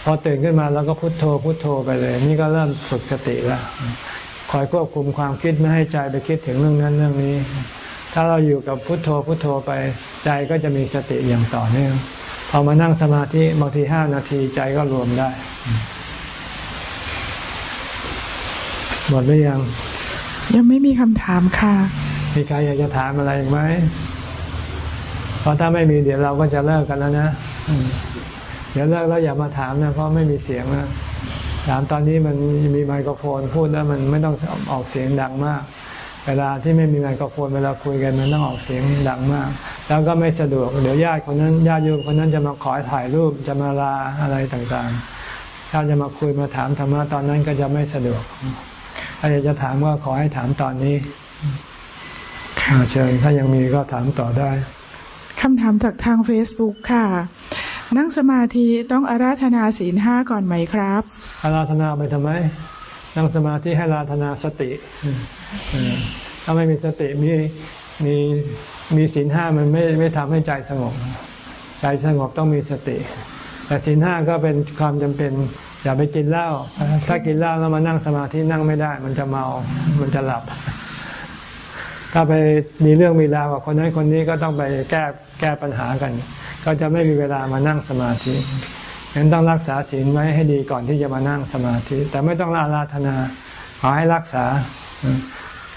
พอตื่นขึ้นมาเราก็พุโทโธพุโทโธไปเลย นี่ก็เริ่มฝึกสติแล้วคอยควบคุมความคิดไม่ให้ใจไปคิดถึงเรื่องนั้นเรื่องนี้ ถ้าเราอยู่กับพุโทโธพุโทโธไปใจก็จะมีสติอย่างต่อเนื่องพอมานั่งสมาธิบางทีห้านาทีใจก็รวมได้ หมดหรือยัง ยังไม่มีคำถามค่ะ มีใครอยากจะถามอะไรอีกไหมเพราะถ้าไม่มีเดี๋ยวเราก็จะเลิกกันแล้วนะเดี๋ยวเลิกแล้วอย่ามาถามนะเพราะไม่มีเสียงแล้วถามตอนนี้มันมีไมโครโฟนพูดแล้วมันไม่ต้องออกเสียงดังมาก เวลาที่ไม่มีไมโครโฟนเวลาคุยกันมันต้องออกเสียงดังมาก แล้วก็ไม่สะดวกเดี๋ยวญาติคนนั้นญาติโยมคนนั้นจะมาขอถ่ายรูปจะมาลาอะไรต่างๆ ถ้าจะมาคุยมาถามธรรมะตอนนั้นก็จะไม่สะดวกถ้าอยากจะถามว่าขอให้ถามตอนนี้ เชิญถ้ายังมีก็ถามต่อได้คำถามจากทาง Facebook ค่ะ นั่งสมาธิต้องอาราธนาศีลห้าก่อนไหมครับ อาราธนาไปทำไม นั่งสมาธิให้อาราธนาสติถ้าไม่มีสติมีมีมีศีลห้ามันไม่ไม่ทำให้ใจสงบ ใจสงบต้องมีสติ แต่ศีลห้าก็เป็นความจำเป็น อย่าไปกินเหล้าถ้ากินเหล้าแล้วมานั่งสมาธินั่งไม่ได้ มันจะเมา มันจะหลับ ถ้าไปมีเรื่องมีราวกับคนนั้นคนนี้ก็ต้องไปแก้แก้ปัญหากัน ก็จะไม่มีเวลามานั่งสมาธิงั้นต้องรักษาศีลไว้ให้ดีก่อนที่จะมานั่งสมาธิ แต่ไม่ต้องลาลาธนา ขอให้รักษา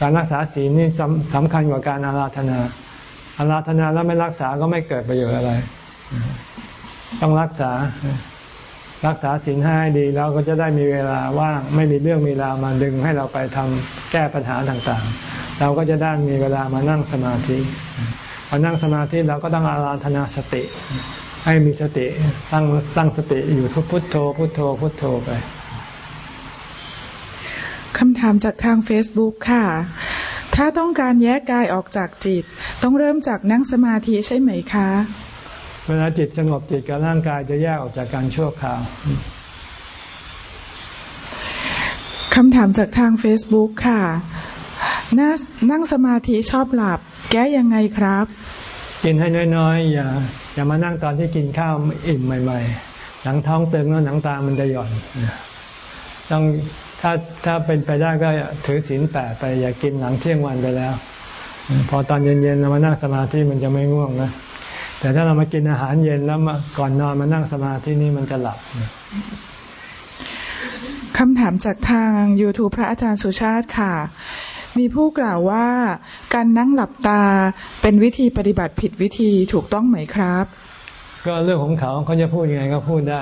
การรักษาศีลนี่สำคัญกว่าการอาราธนาอาราธนาแล้วไม่รักษาก็ไม่เกิดประโยชน์อะไร ต้องรักษารักษาศีลห้าดีแล้วก็จะได้มีเวลาว่างไม่มีเรื่องมีราวมาดึงให้เราไปทำแก้ปัญหาต่างๆ เราก็จะได้มีเวลามานั่งสมาธิพอนั่งสมาธิเราก็ต้องอาราธนาสติ ให้มีสติตั้งตั้งสติอยู่ทุกพุทโธ พุทโธ พุทโธไปคำถามจากทาง Facebook ค่ะ ถ้าต้องการแยกกายออกจากจิต ต้องเริ่มจากนั่งสมาธิใช่ไหมคะ เวลาจิตสงบจิตกับร่างกายจะแยกออกจากการชั่วคราวคำถามจากทาง Facebook ค่ะ นั่งสมาธิชอบหลับ แก้ยังไงครับ กินให้น้อยๆ อย่า อย่ามานั่งตอนที่กินข้าวอิ่มใหม่ ๆ หลังท้องเติมแล้วหนังตามันจะหย่อนต้องถ้าถ้าเป็นไปได้ก็ถือศีลแปดไปอย่ากินหลังเที่ยงวันไปแล้ว พอตอนเย็นๆเรามานั่งสมาธิมันจะไม่ง่วงนะแต่ถ้าเรามากินอาหารเย็นแล้วมาก่อนนอนมานั่งสมาธินี่มันจะหลับคำถามจากทาง YouTube พระอาจารย์สุชาติค่ะ มีผู้กล่าวว่าการนั่งหลับตาเป็นวิธีปฏิบัติผิดวิธีถูกต้องไหมครับ ก็เรื่องของเขาเขาจะพูดยังไงก็พูดได้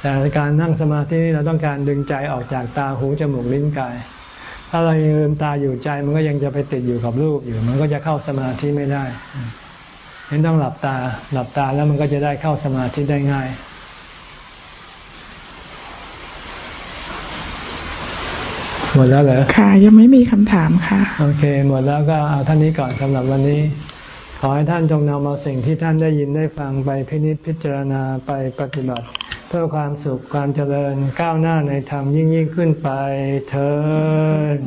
แต่การนั่งสมาธิเราต้องการดึงใจออกจากตาหูจมูกลิ้นกาย ถ้าเรายังลืมตาอยู่ใจมันก็ยังจะไปติดอยู่กับรูปอยู่ มันก็จะเข้าสมาธิไม่ได้เห็นต้องหลับตา หลับตาแล้วมันก็จะได้เข้าสมาธิได้ง่าย หมดแล้วเหรอค่ะ ยังไม่มีคำถามค่ะ โอเค หมดแล้วก็เอาท่านนี้ก่อนสำหรับวันนี้ ขอให้ท่านจงนำเอาสิ่งที่ท่านได้ยินได้ฟังไปพินิจพิจารณาไปปฏิบัติ เพื่อความสุขความเจริญก้าวหน้าในธรรมยิ่งยิ่งขึ้นไปเถิด